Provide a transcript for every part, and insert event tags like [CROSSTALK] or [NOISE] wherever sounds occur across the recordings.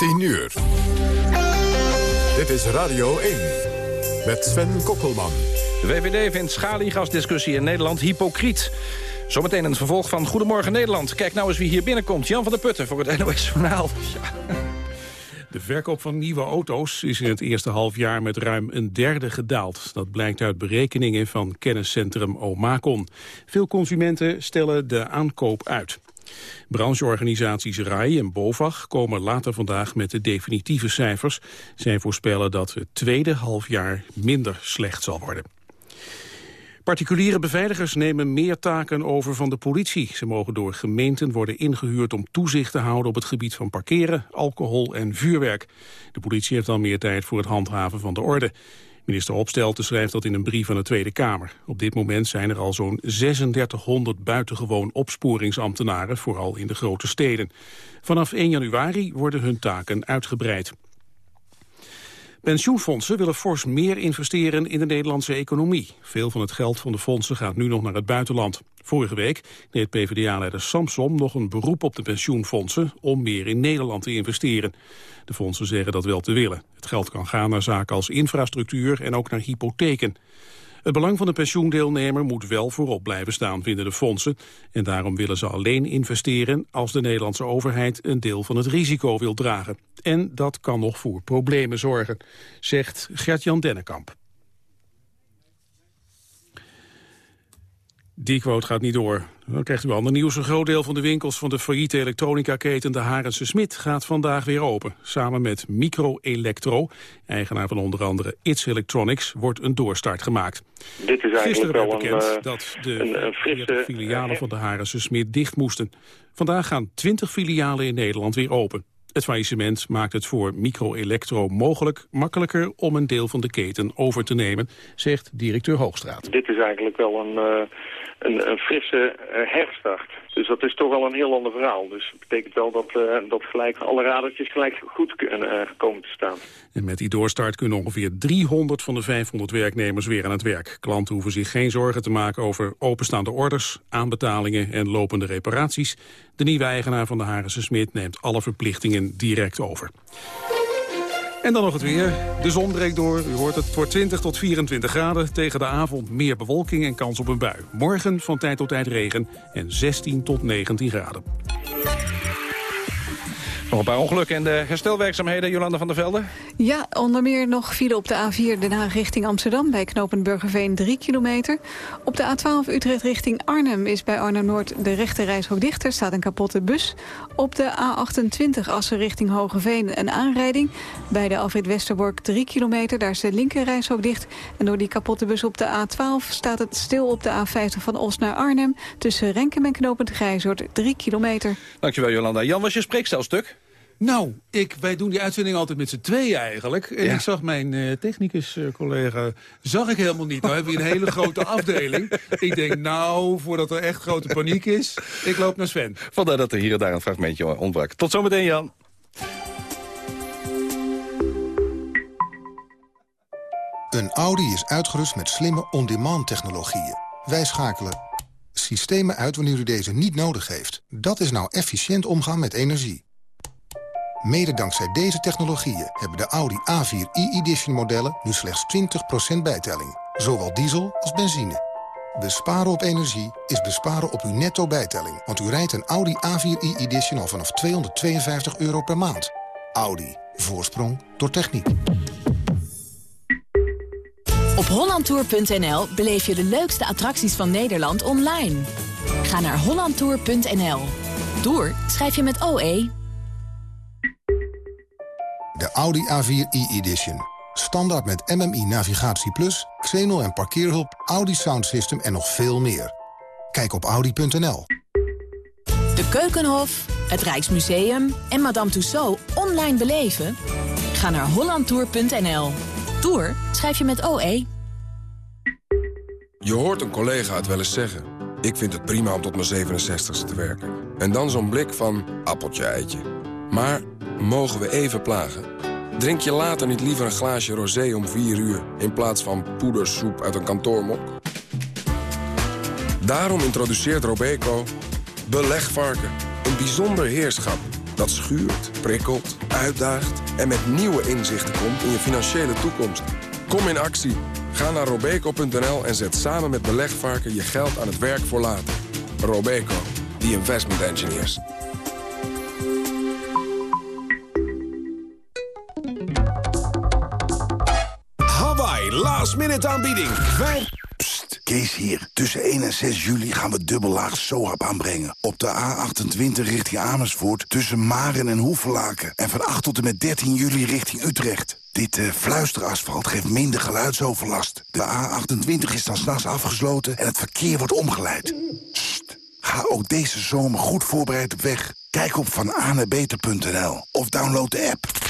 10 uur. Dit is Radio 1 met Sven Kokkelman. De VVD vindt schaliegasdiscussie in Nederland hypocriet. Zometeen een vervolg van Goedemorgen Nederland. Kijk nou eens wie hier binnenkomt. Jan van der Putten voor het [LAUGHS] NOS Journaal. Ja. De verkoop van nieuwe auto's is in het eerste halfjaar met ruim een derde gedaald. Dat blijkt uit berekeningen van kenniscentrum Omacon. Veel consumenten stellen de aankoop uit. Brancheorganisaties RAI en BOVAG komen later vandaag met de definitieve cijfers. Zij voorspellen dat het tweede halfjaar minder slecht zal worden. Particuliere beveiligers nemen meer taken over van de politie. Ze mogen door gemeenten worden ingehuurd om toezicht te houden op het gebied van parkeren, alcohol en vuurwerk. De politie heeft dan meer tijd voor het handhaven van de orde. Minister Opstelten schrijft dat in een brief van de Tweede Kamer. Op dit moment zijn er al zo'n 3600 buitengewoon opsporingsambtenaren, vooral in de grote steden. Vanaf 1 januari worden hun taken uitgebreid. Pensioenfondsen willen fors meer investeren in de Nederlandse economie. Veel van het geld van de fondsen gaat nu nog naar het buitenland. Vorige week deed PvdA-leider Samsom nog een beroep op de pensioenfondsen om meer in Nederland te investeren. De fondsen zeggen dat wel te willen. Het geld kan gaan naar zaken als infrastructuur en ook naar hypotheken. Het belang van de pensioendeelnemer moet wel voorop blijven staan, vinden de fondsen. En daarom willen ze alleen investeren als de Nederlandse overheid een deel van het risico wil dragen. En dat kan nog voor problemen zorgen, zegt Gert-Jan Dennekamp. Die quote gaat niet door. Dan krijgt u ander nieuws. Een groot deel van de winkels van de failliete elektronica-keten De Harense Smit gaat vandaag weer open. Samen met Microelectro, eigenaar van onder andere It's Electronics, wordt een doorstart gemaakt. Dit is eigenlijk wel bekend een, dat de een, een frisse, filialen van de Harense Smit dicht moesten. Vandaag gaan 20 filialen in Nederland weer open. Het faillissement maakt het voor Microelectro mogelijk makkelijker om een deel van de keten over te nemen, zegt directeur Hoogstraat. Dit is eigenlijk wel een, uh, een, een, frisse uh, herstart. Dus dat is toch wel een heel ander verhaal. Dus dat betekent wel dat, uh, dat gelijk alle radertjes gelijk goed kunnen komen te staan. En met die doorstart kunnen ongeveer 300 van de 500 werknemers weer aan het werk. Klanten hoeven zich geen zorgen te maken over openstaande orders, aanbetalingen en lopende reparaties. De nieuwe eigenaar van de Harense Smit neemt alle verplichtingen direct over. En dan nog het weer. De zon breekt door. U hoort het. Wordt 20 tot 24 graden. Tegen de avond meer bewolking en kans op een bui. Morgen van tijd tot tijd regen en 16 tot 19 graden. Nog een paar ongelukken en de herstelwerkzaamheden, Jolanda van der Velde? Ja, onder meer nog file op de A4 Den Haag richting Amsterdam... bij knooppunt Burgerveen 3 kilometer. Op de A12 Utrecht richting Arnhem is bij Arnhem-Noord de rechte reishok dicht. Er staat een kapotte bus. Op de A28 Assen richting Hogeveen een aanrijding. Bij de Alfred Westerbork 3 kilometer, daar is de linker reishok dicht. En door die kapotte bus op de A12 staat het stil op de A50 van Os naar Arnhem... tussen Renkem en knooppunt Grijzoord 3 kilometer. Dankjewel, Jolanda. Jan, was je spreekstelstuk? Nou, ik, wij doen die uitzending altijd met z'n tweeën eigenlijk. En Ja. ik zag mijn uh, technicus-collega, zag ik helemaal niet. Nou hebben we een hele grote [LAUGHS] afdeling. Ik denk, nou, voordat er echt grote paniek is, ik loop naar Sven. Vandaar dat er hier en daar een fragmentje ontbrak. Tot zometeen, Jan. Een Audi is uitgerust met slimme on-demand technologieën. Wij schakelen systemen uit wanneer u deze niet nodig heeft. Dat is nou efficiënt omgaan met energie. Mede dankzij deze technologieën hebben de Audi A4 e-edition modellen nu slechts 20% bijtelling. Zowel diesel als benzine. Besparen op energie is besparen op uw netto bijtelling. Want u rijdt een Audi A4 e-edition al vanaf 252 euro per maand. Audi. Voorsprong door techniek. Op hollandtour.nl beleef je de leukste attracties van Nederland online. Ga naar hollandtour.nl. Tour schrijf je met OE. De Audi A4 e-edition. Standaard met MMI Navigatie Plus, Xenol en parkeerhulp, Audi Sound System en nog veel meer. Kijk op audi.nl. De Keukenhof, het Rijksmuseum en Madame Tussauds online beleven? Ga naar hollandtour.nl. Tour schrijf je met OE. Je hoort een collega het wel eens zeggen. Ik vind het prima om tot mijn 67ste te werken. En dan zo'n blik van appeltje eitje. Maar mogen we even plagen? Drink je later niet liever een glaasje rosé om 4 uur... in plaats van poedersoep uit een kantoormok? Daarom introduceert Robeco belegvarken. Een bijzonder heerschap. Dat schuurt, prikkelt, uitdaagt en met nieuwe inzichten komt in je financiële toekomst. Kom in actie. Ga naar robeco.nl en zet samen met belegvarken je geld aan het werk voor later. Robeco, the investment engineers. Last minute aanbieding. Wij... Psst, Kees hier. Tussen 1 en 6 juli gaan we dubbellaag SOAP aanbrengen. Op de A28 richting Amersfoort tussen Maren en Hoevelaken. En van 8 tot en met 13 juli richting Utrecht. Dit uh, fluisterasfalt geeft minder geluidsoverlast. De A28 is dan s'nachts afgesloten en het verkeer wordt omgeleid. Sst, ga ook deze zomer goed voorbereid op weg. Kijk op vananebeter.nl of download de app.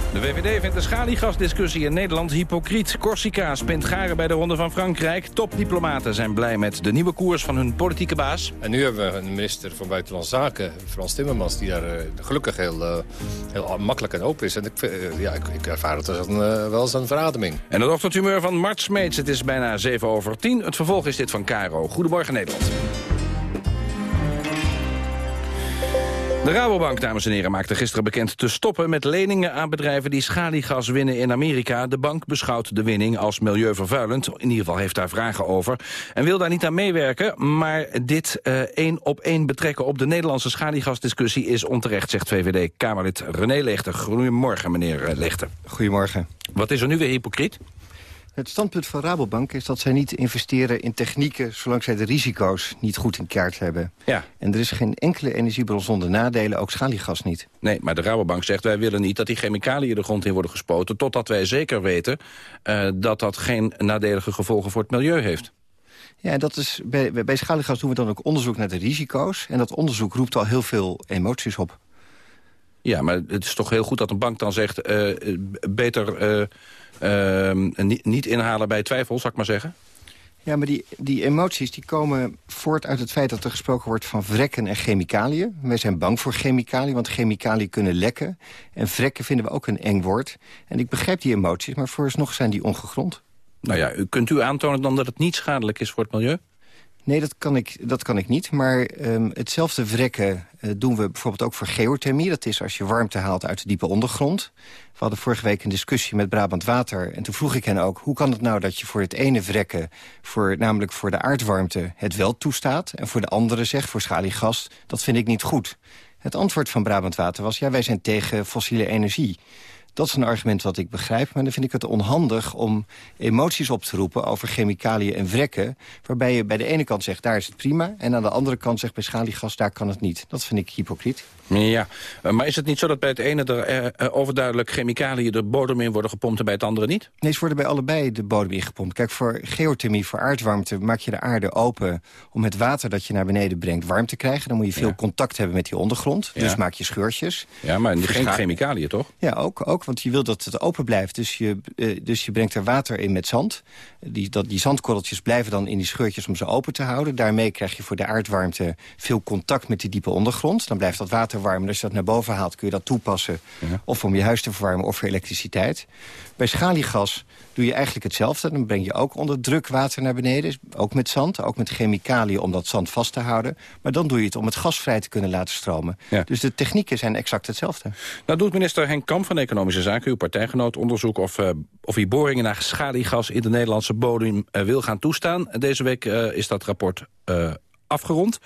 De VVD vindt de schaliegasdiscussie in Nederland hypocriet. Corsica spint garen bij de Ronde van Frankrijk. Topdiplomaten zijn blij met de nieuwe koers van hun politieke baas. En nu hebben we een minister van Buitenlandse Zaken, Frans Timmermans... die daar uh, gelukkig heel, uh, heel makkelijk en open is. En ik, uh, ja, ik, ik, ervaar het als een, wel als een verademing. En het ochtendhumeur van Mart Smeets. Het is bijna 7 over 10. Het vervolg is dit van Caro. Goedemorgen Nederland. De Rabobank, dames en heren, maakte gisteren bekend te stoppen met leningen aan bedrijven die schaliegas winnen in Amerika. De bank beschouwt de winning als milieuvervuilend. In ieder geval heeft daar vragen over. En wil daar niet aan meewerken, maar dit uh, één op één betrekken op de Nederlandse schaliegasdiscussie is onterecht, zegt VVD-Kamerlid René Lechter. Goedemorgen, meneer Lechter. Goedemorgen. Wat is er nu weer hypocriet? Het standpunt van Rabobank is dat zij niet investeren in technieken... zolang zij de risico's niet goed in kaart hebben. Ja. En er is geen enkele energiebron zonder nadelen, ook schaliegas niet. Nee, maar de Rabobank zegt wij willen niet dat die chemicaliën de grond in worden gespoten... totdat wij zeker weten uh, dat dat geen nadelige gevolgen voor het milieu heeft. Ja, dat is, bij, bij schaliegas doen we dan ook onderzoek naar de risico's. En dat onderzoek roept al heel veel emoties op. Ja, maar het is toch heel goed dat een bank dan zegt... Uh, beter... Uh, uh, niet, niet inhalen bij twijfel, zal ik maar zeggen? Ja, maar die, die emoties die komen voort uit het feit dat er gesproken wordt van vrekken en chemicaliën. Wij zijn bang voor chemicaliën, want chemicaliën kunnen lekken. En vrekken vinden we ook een eng woord. En ik begrijp die emoties, maar vooralsnog zijn die ongegrond. Nou ja, kunt u aantonen dan dat het niet schadelijk is voor het milieu? Nee, dat kan ik, dat kan ik niet. Maar um, hetzelfde vrekken uh, doen we bijvoorbeeld ook voor geothermie. Dat is als je warmte haalt uit de diepe ondergrond. We hadden vorige week een discussie met Brabant Water. En toen vroeg ik hen ook, hoe kan het nou dat je voor het ene vrekken... Voor, namelijk voor de aardwarmte, het wel toestaat... en voor de andere zegt, voor schaliegas, dat vind ik niet goed. Het antwoord van Brabant Water was, ja, wij zijn tegen fossiele energie. Dat is een argument wat ik begrijp, maar dan vind ik het onhandig om emoties op te roepen over chemicaliën en vrekken. Waarbij je bij de ene kant zegt, daar is het prima. En aan de andere kant zegt, bij schaliegas, daar kan het niet. Dat vind ik hypocriet. Ja, maar is het niet zo dat bij het ene er uh, overduidelijk chemicaliën de bodem in worden gepompt en bij het andere niet? Nee, ze worden bij allebei de bodem ingepompt. Kijk, voor geothermie, voor aardwarmte, maak je de aarde open om het water dat je naar beneden brengt warm te krijgen. Dan moet je veel ja. contact hebben met die ondergrond. Ja. Dus maak je scheurtjes. Ja, maar geen chemicaliën, toch? Ja, ook, ook, want je wil dat het open blijft. Dus je, dus je brengt er water in met zand. Die, dat, die zandkorreltjes blijven dan in die scheurtjes om ze open te houden. Daarmee krijg je voor de aardwarmte veel contact met die diepe ondergrond. Dan blijft dat water warm. En als je dat naar boven haalt, kun je dat toepassen. Ja. Of om je huis te verwarmen of voor elektriciteit. Bij schaliegas doe je eigenlijk hetzelfde. Dan breng je ook onder druk water naar beneden. Ook met zand, ook met chemicaliën om dat zand vast te houden. Maar dan doe je het om het gas vrij te kunnen laten stromen. Ja. Dus de technieken zijn exact hetzelfde. Nou doet minister Henk Kamp van Economische Zaken, uw partijgenoot, onderzoek of, uh, of hij boringen naar schaliegas in de Nederlandse bodem uh, wil gaan toestaan. Deze week uh, is dat rapport afgerond.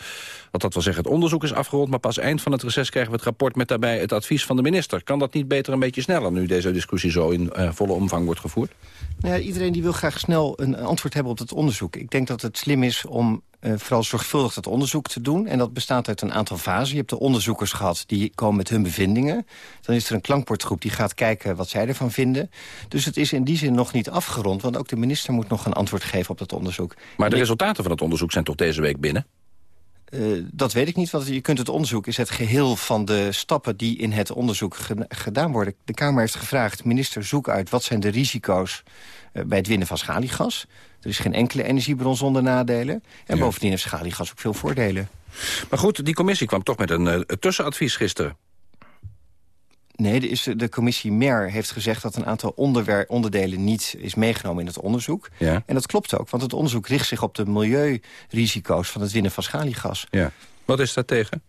Wat dat wil zeggen, het onderzoek is afgerond... maar pas eind van het reces krijgen we het rapport met daarbij het advies van de minister. Kan dat niet beter een beetje sneller nu deze discussie zo in uh, volle omvang wordt gevoerd? Nou ja, iedereen die wil graag snel een antwoord hebben op het onderzoek. Ik denk dat het slim is om uh, vooral zorgvuldig dat onderzoek te doen. En dat bestaat uit een aantal fasen. Je hebt de onderzoekers gehad, die komen met hun bevindingen. Dan is er een klankbordgroep die gaat kijken wat zij ervan vinden. Dus het is in die zin nog niet afgerond... want ook de minister moet nog een antwoord geven op dat onderzoek. Maar de resultaten van het onderzoek zijn toch deze week binnen? Uh, dat weet ik niet, want je kunt het onderzoek... is het geheel van de stappen die in het onderzoek gedaan worden. De Kamer heeft gevraagd, minister, zoek uit... wat zijn de risico's uh, bij het winnen van schaliegas. Er is geen enkele energiebron zonder nadelen. En ja. bovendien heeft schaliegas ook veel voordelen. Maar goed, die commissie kwam toch met een uh, tussenadvies gisteren. Nee, de, is, de commissie MER heeft gezegd dat een aantal onderdelen niet is meegenomen in het onderzoek. Ja. En dat klopt ook, want het onderzoek richt zich op de milieurisico's van het winnen van schaliegas. Ja. Wat is daar tegen?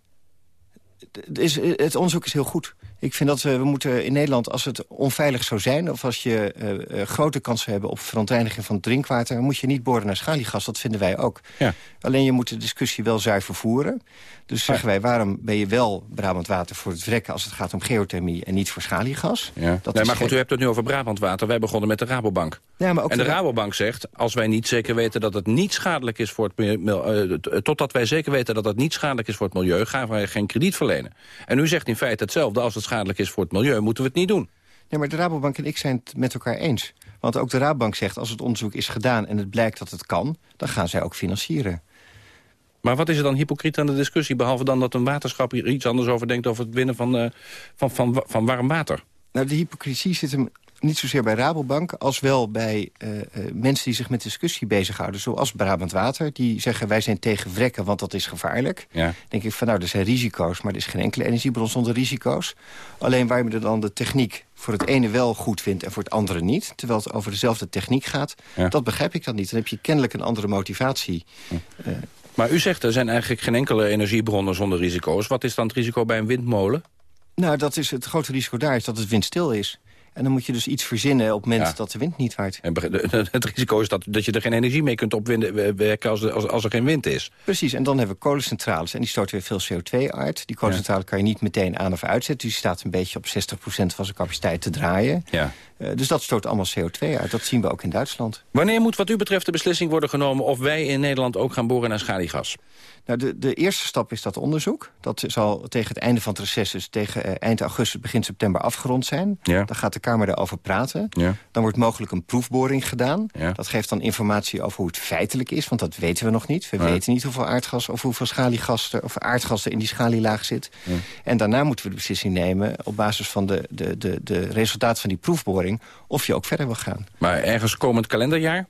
is, het onderzoek is heel goed. Ik vind dat we, we moeten in Nederland, als het onveilig zou zijn... of als je uh, grote kansen hebben op verontreiniging van het drinkwater... moet je niet boren naar schaliegas, dat vinden wij ook. Ja. Alleen je moet de discussie wel zuiver voeren. Dus zeggen wij, waarom ben je wel Brabant Water voor het wrekken... als het gaat om geothermie en niet voor schaliegas? Ja. Dat nee, maar goed, u hebt het nu over Brabant Water. Wij begonnen met de Rabobank. Ja, maar ook en de de- Rabobank zegt, als wij niet zeker weten dat het niet schadelijk is voor het milieu... eh, totdat wij zeker weten dat het niet schadelijk is voor het milieu... gaan wij geen krediet verlenen. En u zegt in feite hetzelfde. Als het schadelijk is voor het milieu, moeten we het niet doen. Nee, maar de Rabobank en ik zijn het met elkaar eens. Want ook de Rabobank zegt, als het onderzoek is gedaan... en het blijkt dat het kan, dan gaan zij ook financieren. Maar wat is er dan hypocriet aan de discussie... behalve dan dat een waterschap hier iets anders over denkt... over het winnen van, eh, van, van, van warm water? Nou, de hypocrisie zit hem niet zozeer bij Rabobank... als wel bij eh, eh, mensen die zich met discussie bezighouden. Zoals Brabant Water, die zeggen wij zijn tegen wrekken... want dat is gevaarlijk. Ja. denk ik van nou, er zijn risico's... maar er is geen enkele energiebron zonder risico's. Alleen waar je dan de techniek voor het ene wel goed vindt... en voor het andere niet, terwijl het over dezelfde techniek gaat... Ja. dat begrijp ik dan niet. Dan heb je kennelijk een andere motivatie. Eh, Maar u zegt, er zijn eigenlijk geen enkele energiebronnen zonder risico's. Wat is dan het risico bij een windmolen? nou, dat is het grote risico daar is dat het windstil is. En dan moet je dus iets verzinnen op het moment Ja. dat de wind niet waait. En [LAUGHS] Het risico is dat, dat je er geen energie mee kunt opwekken als, als, als er geen wind is. Precies, en dan hebben we kolencentrales en die stoten weer veel CO2 uit. Die kolencentrale kan je niet meteen aan of uitzetten. Dus die staat een beetje op 60% van zijn capaciteit te draaien. Ja. Eh, dus dat stoot allemaal CO2 uit. Dat zien we ook in Duitsland. Wanneer moet wat u betreft de beslissing worden genomen... of wij in Nederland ook gaan boren naar schaliegas? Nou, de, de eerste stap is dat onderzoek. Dat zal tegen het einde van het reces, dus tegen eh, eind augustus, begin september afgerond zijn. Ja. Dan gaat de Kamer daarover praten. Ja. Dan wordt mogelijk een proefboring gedaan. Ja. Dat geeft dan informatie over hoe het feitelijk is, want dat weten we nog niet. We weten niet hoeveel aardgas of hoeveel schaliegas er, of aardgas er in die schalielaag zit. En daarna moeten we de beslissing nemen op basis van de, de, de, de resultaten van die proefboring of je ook verder wil gaan. Maar ergens komend kalenderjaar?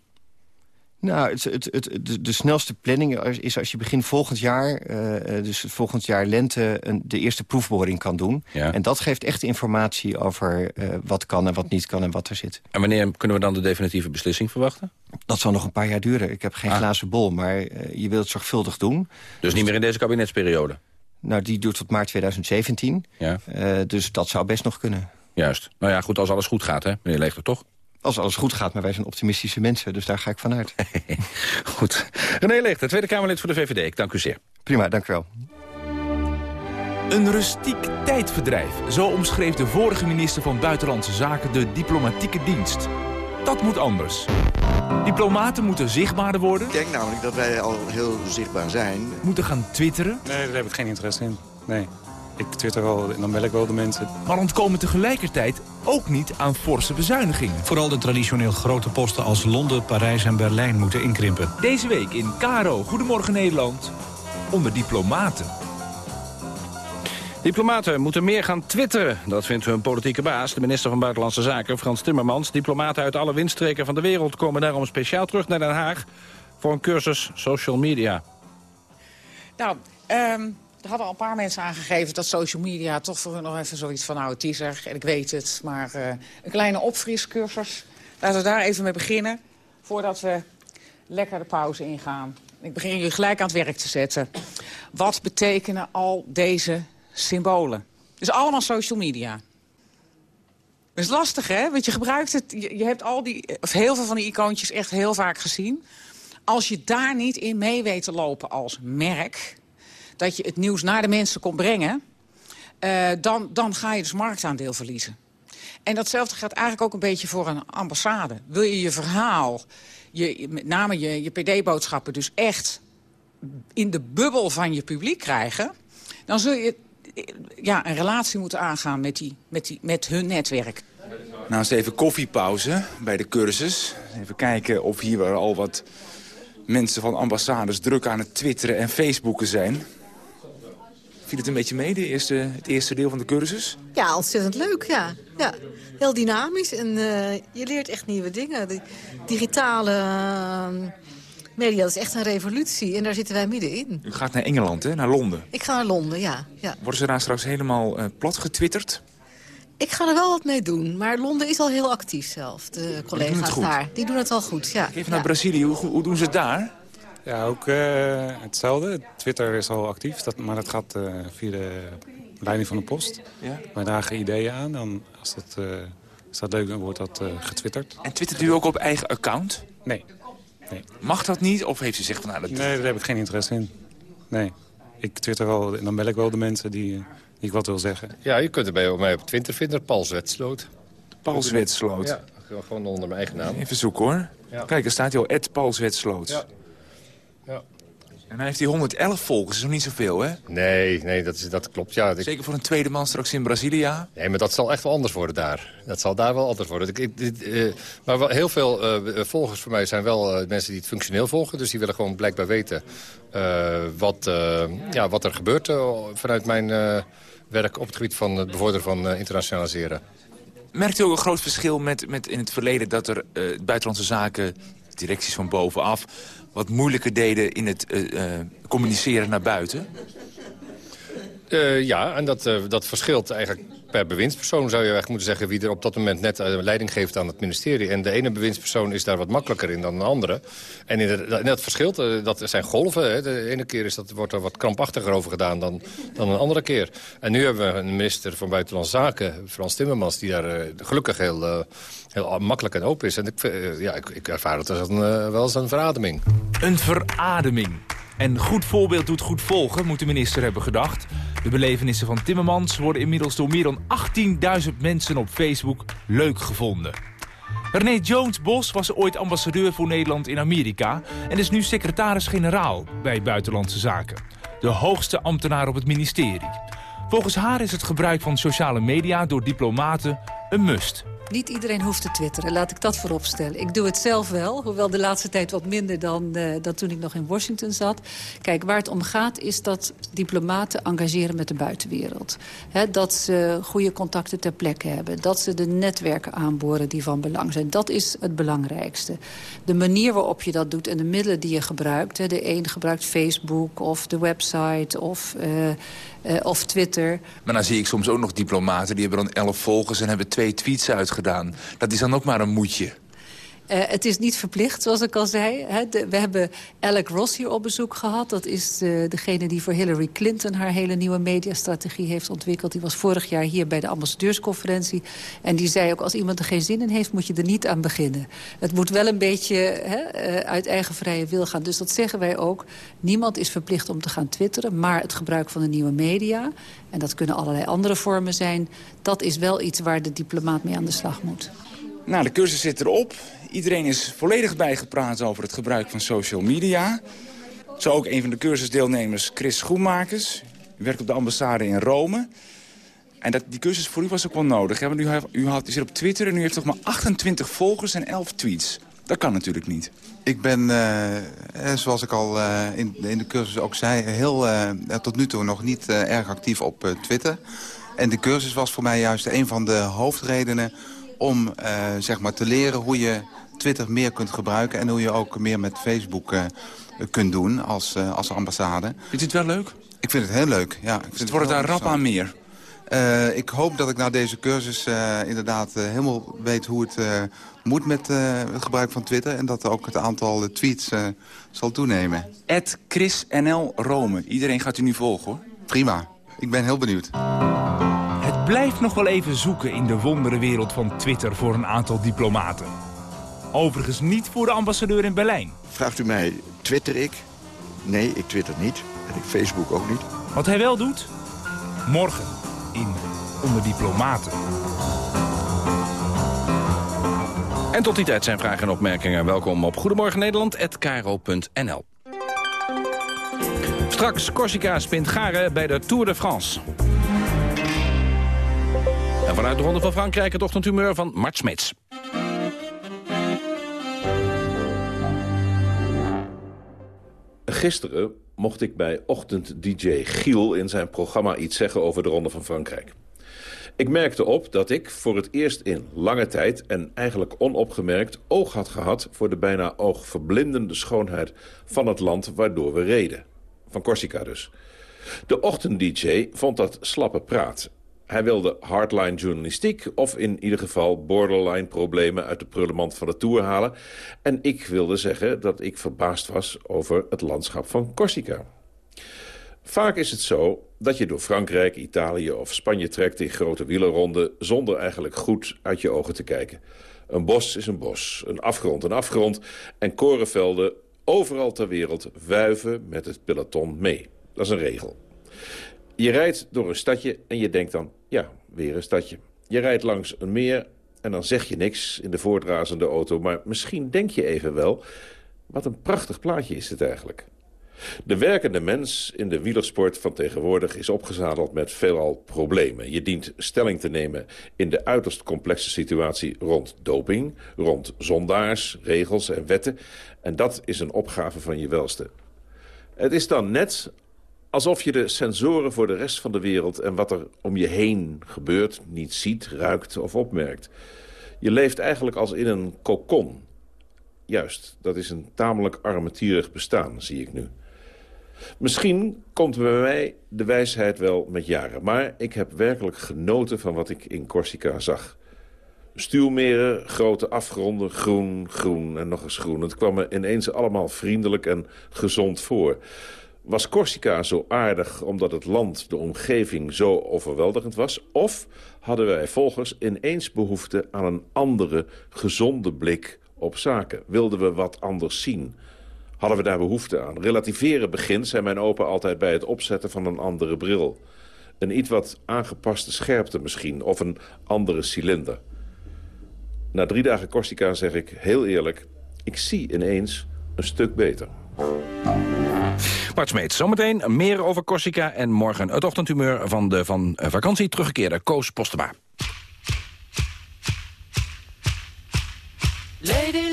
Nou, het, het, het, de, snelste planning is als je begin volgend jaar... eh, eh, dus volgend jaar lente een, de eerste proefboring kan doen. Ja. En dat geeft echt informatie over eh, wat kan en wat niet kan en wat er zit. En wanneer kunnen we dan de definitieve beslissing verwachten? Dat zal nog een paar jaar duren. Ik heb geen Ah. glazen bol, maar je wilt het zorgvuldig doen. Dus niet meer in deze kabinetsperiode? Nou, die duurt tot maart 2017. Ja, dus dat zou best nog kunnen. juist. Nou ja, goed, als alles goed gaat, hè, meneer Leegter, toch? Als alles goed gaat, maar wij zijn optimistische mensen. Dus daar ga ik vanuit. [LAUGHS] Goed. René Leegter, Tweede Kamerlid voor de VVD. Ik dank u zeer. Prima, dank u wel. Een rustiek tijdverdrijf, zo omschreef de vorige minister van Buitenlandse Zaken de diplomatieke dienst. Dat moet anders. Diplomaten moeten zichtbaarder worden, Ik denk namelijk dat wij al heel zichtbaar zijn. moeten gaan twitteren... Nee, daar heb ik geen interesse in. Nee. Ik twitter wel en dan bel ik wel de mensen. maar ontkomen tegelijkertijd ook niet aan forse bezuinigingen. Vooral de traditioneel grote posten als Londen, Parijs en Berlijn moeten inkrimpen. Deze week in Caro Goedemorgen Nederland onder diplomaten. Diplomaten moeten meer gaan twitteren. Dat vindt hun politieke baas, de minister van Buitenlandse Zaken, Frans Timmermans. Diplomaten uit alle windstreken van de wereld komen daarom speciaal terug naar Den Haag... voor een cursus social media. Nou, ehm, er hadden al een paar mensen aangegeven dat social media toch voor hun nog even zoiets van... nou, het is er, en ik weet het, maar eh, een kleine opfriscursus. Laten we daar even mee beginnen, voordat we lekker de pauze ingaan. Ik begin jullie gelijk aan het werk te zetten. Wat betekenen al deze symbolen? Dus allemaal social media. Dat is lastig, hè? Want je gebruikt het, je hebt al die, of heel veel van die icoontjes echt heel vaak gezien. Als je daar niet in mee weet te lopen als merk... dat je het nieuws naar de mensen kon brengen... eh, dan, dan ga je dus marktaandeel verliezen. En datzelfde geldt eigenlijk ook een beetje voor een ambassade. Wil je je verhaal, je, met name je, je PD-boodschappen... dus echt in de bubbel van je publiek krijgen... dan zul je ja, een relatie moeten aangaan met, die, met, die, met hun netwerk. Nou, eens even koffiepauze bij de cursus. Even kijken of hier al wat mensen van ambassades druk aan het twitteren en facebooken zijn. Viel het een beetje mee, de eerste, het eerste deel van de cursus? Ja, ontzettend leuk, ja. ja. Heel dynamisch en uh, je leert echt nieuwe dingen. De digitale uh, media, dat is echt een revolutie en daar zitten wij middenin. U gaat naar Engeland, hè? Naar Londen? Ik ga naar Londen, ja. ja. Worden ze daar straks helemaal uh, plat getwitterd? Ik ga er wel wat mee doen, maar Londen is al heel actief zelf, de collega's die daar. Die doen het al goed, ja. Even naar Brazilië, hoe, hoe, doen ze het daar? Ja, ook uh, hetzelfde. Twitter is al actief, dat, maar dat gaat uh, via de leiding van de post. Ja? Wij dragen ideeën aan, dan als dat, uh, als dat leuk dan wordt dat getwitterd. En twittert u ook op eigen account? Nee. nee. Mag dat niet, of heeft u gezegd van... Nou, dat... Nee, daar heb ik geen interesse in. Nee. Ik twitter wel, en dan bel ik wel de mensen die, die ik wat wil zeggen. Ja, je kunt er bij mij op Twitter vinden, Paul Zwetsloot. Paul Zwetsloot? Ja, gewoon onder mijn eigen naam. Even zoeken hoor. Ja. Kijk, er staat hier al Paul Zwetsloot. Ja. ja. En hij heeft hij 111 volgers, dat is nog niet zoveel, hè? Nee, nee dat, is, dat klopt, ja. Zeker voor een tweede man straks in Brazilië? Nee, maar dat zal echt wel anders worden daar. Dat zal daar wel anders worden. Ik, ik, uh, maar wel, heel veel uh, volgers voor mij zijn wel uh, mensen die het functioneel volgen. Dus die willen gewoon blijkbaar weten wat, ja, wat er gebeurt vanuit mijn werk op het gebied van het bevorderen van internationaliseren. Merkt u ook een groot verschil met, met in het verleden dat er buitenlandse zaken, directies van bovenaf wat moeilijker deden in het uh, uh, communiceren naar buiten? Uh, ja, en dat, dat verschilt eigenlijk per bewindspersoon, zou je eigenlijk moeten zeggen... wie er op dat moment net leiding geeft aan het ministerie. En de ene bewindspersoon is daar wat makkelijker in dan de andere. En in het, dat verschilt, dat zijn golven. Hè. De ene keer is dat, wordt er wat krampachtiger over gedaan dan, dan een andere keer. En nu hebben we een minister van Buitenlandse Zaken, Frans Timmermans... die daar gelukkig heel heel makkelijk en open is. En ik, ja, ik, ik ervaar het als een, uh, wel als een verademing. Een verademing. En goed voorbeeld doet goed volgen, moet de minister hebben gedacht. De belevenissen van Timmermans worden inmiddels door meer dan 18.000 mensen op Facebook leuk gevonden. René Jones-Bos was ooit ambassadeur voor Nederland in Amerika... en is nu secretaris-generaal bij Buitenlandse Zaken. De hoogste ambtenaar op het ministerie. Volgens haar is het gebruik van sociale media door diplomaten een must. Niet iedereen hoeft te twitteren, laat ik dat voorop stellen. Ik doe het zelf wel, hoewel de laatste tijd wat minder dan, dan toen ik nog in Washington zat. Kijk, waar het om gaat is dat diplomaten engageren met de buitenwereld. Dat ze goede contacten ter plekke hebben. Dat ze de netwerken aanboren die van belang zijn. Dat is het belangrijkste. De manier waarop je dat doet en de middelen die je gebruikt. De een gebruikt Facebook of de website of... Uh, uh, of Twitter. Maar dan zie ik soms ook nog diplomaten... die hebben dan elf volgers en hebben twee tweets uitgedaan. Dat is dan ook maar een moedje. Uh, het is niet verplicht, zoals ik al zei. We hebben Alec Ross hier op bezoek gehad. Dat is de, degene die voor Hillary Clinton haar hele nieuwe mediastrategie heeft ontwikkeld. Die was vorig jaar hier bij de ambassadeursconferentie. En die zei ook, als iemand er geen zin in heeft, moet je er niet aan beginnen. Het moet wel een beetje uh, uit eigen vrije wil gaan. Dus dat zeggen wij ook. Niemand is verplicht om te gaan twitteren. Maar het gebruik van de nieuwe media, en dat kunnen allerlei andere vormen zijn... dat is wel iets waar de diplomaat mee aan de slag moet. Nou, de cursus zit erop. Iedereen is volledig bijgepraat over het gebruik van social media. Zo ook een van de cursusdeelnemers, Chris Schoenmakers. Werkt op de ambassade in Rome. En dat, die cursus voor u was ook wel nodig. Hè? Want u, u, had, zit op Twitter en u heeft toch maar 28 volgers en 11 tweets. Dat kan natuurlijk niet. Ik ben, uh, zoals ik al uh, in, in, de cursus ook zei... Heel, tot nu toe nog niet erg actief op Twitter. En de cursus was voor mij juist een van de hoofdredenen om zeg maar te leren hoe je Twitter meer kunt gebruiken... en hoe je ook meer met Facebook uh, kunt doen als, uh, als ambassade. Vindt u het wel leuk? Ik vind het heel leuk, ja. Ik vind het wordt daar rap aan meer? ik hoop dat ik na deze cursus inderdaad helemaal weet hoe het moet met het gebruik van Twitter... en dat ook het aantal tweets zal toenemen. Ed ChrisNL Rome. Iedereen gaat u nu volgen, hoor. Prima. Ik ben heel benieuwd. Het blijft nog wel even zoeken in de wonderenwereld van Twitter voor een aantal diplomaten. Overigens niet voor de ambassadeur in Berlijn. Vraagt u mij, twitter ik? Nee, ik twitter niet. En ik Facebook ook niet. Wat hij wel doet? Morgen in Onder Diplomaten. En tot die tijd zijn vragen en opmerkingen. Welkom op Goedemorgen Nederland@karo.nl. Straks Corsica spint garen bij de Tour de France. En vanuit de Ronde van Frankrijk het ochtendhumeur van Mart Smeets. Gisteren mocht ik bij ochtend-dj Giel in zijn programma iets zeggen over de Ronde van Frankrijk. Ik merkte op dat ik voor het eerst in lange tijd en eigenlijk onopgemerkt oog had gehad voor de bijna oogverblindende schoonheid van het land waardoor we reden. Van Corsica dus. De ochtend-dj vond dat slappe praat. Hij wilde hardline journalistiek of in ieder geval borderline problemen uit de prullenmand van de Tour halen. En ik wilde zeggen dat ik verbaasd was over het landschap van Corsica. Vaak is het zo dat je door Frankrijk, Italië of Spanje trekt in grote wielerronden... zonder eigenlijk goed uit je ogen te kijken. Een bos is een bos, een afgrond een afgrond... en korenvelden overal ter wereld wuiven met het peloton mee. Dat is een regel. Je rijdt door een stadje en je denkt dan, ja, weer een stadje. Je rijdt langs een meer en dan zeg je niks in de voortrazende auto... maar misschien denk je even wel, wat een prachtig plaatje is het eigenlijk. De werkende mens in de wielersport van tegenwoordig is opgezadeld met veelal problemen. Je dient stelling te nemen in de uiterst complexe situatie rond doping, rond zondaars, regels en wetten. En dat is een opgave van je welste. Het is dan net alsof je de sensoren voor de rest van de wereld... en wat er om je heen gebeurt niet ziet, ruikt of opmerkt. Je leeft eigenlijk als in een kokon. Juist, dat is een tamelijk armetierig bestaan, zie ik nu. Misschien komt bij mij de wijsheid wel met jaren. Maar ik heb werkelijk genoten van wat ik in Corsica zag. Stuwmeren, grote afgronden, groen, groen en nog eens groen. Het kwam me ineens allemaal vriendelijk en gezond voor. Was Corsica zo aardig omdat het land, de omgeving, zo overweldigend was? Of hadden wij volgens ineens behoefte aan een andere, gezonde blik op zaken? Wilden we wat anders zien? Hadden we daar behoefte aan? Relativeren begint, zei mijn opa altijd bij het opzetten van een andere bril. Een iets wat aangepaste scherpte misschien, of een andere cilinder. Na drie dagen Corsica zeg ik heel eerlijk... ik zie ineens een stuk beter. Bart Smeet, zometeen meer over Corsica... en morgen het ochtendhumeur van de van vakantie teruggekeerde Koos Postema. Lady,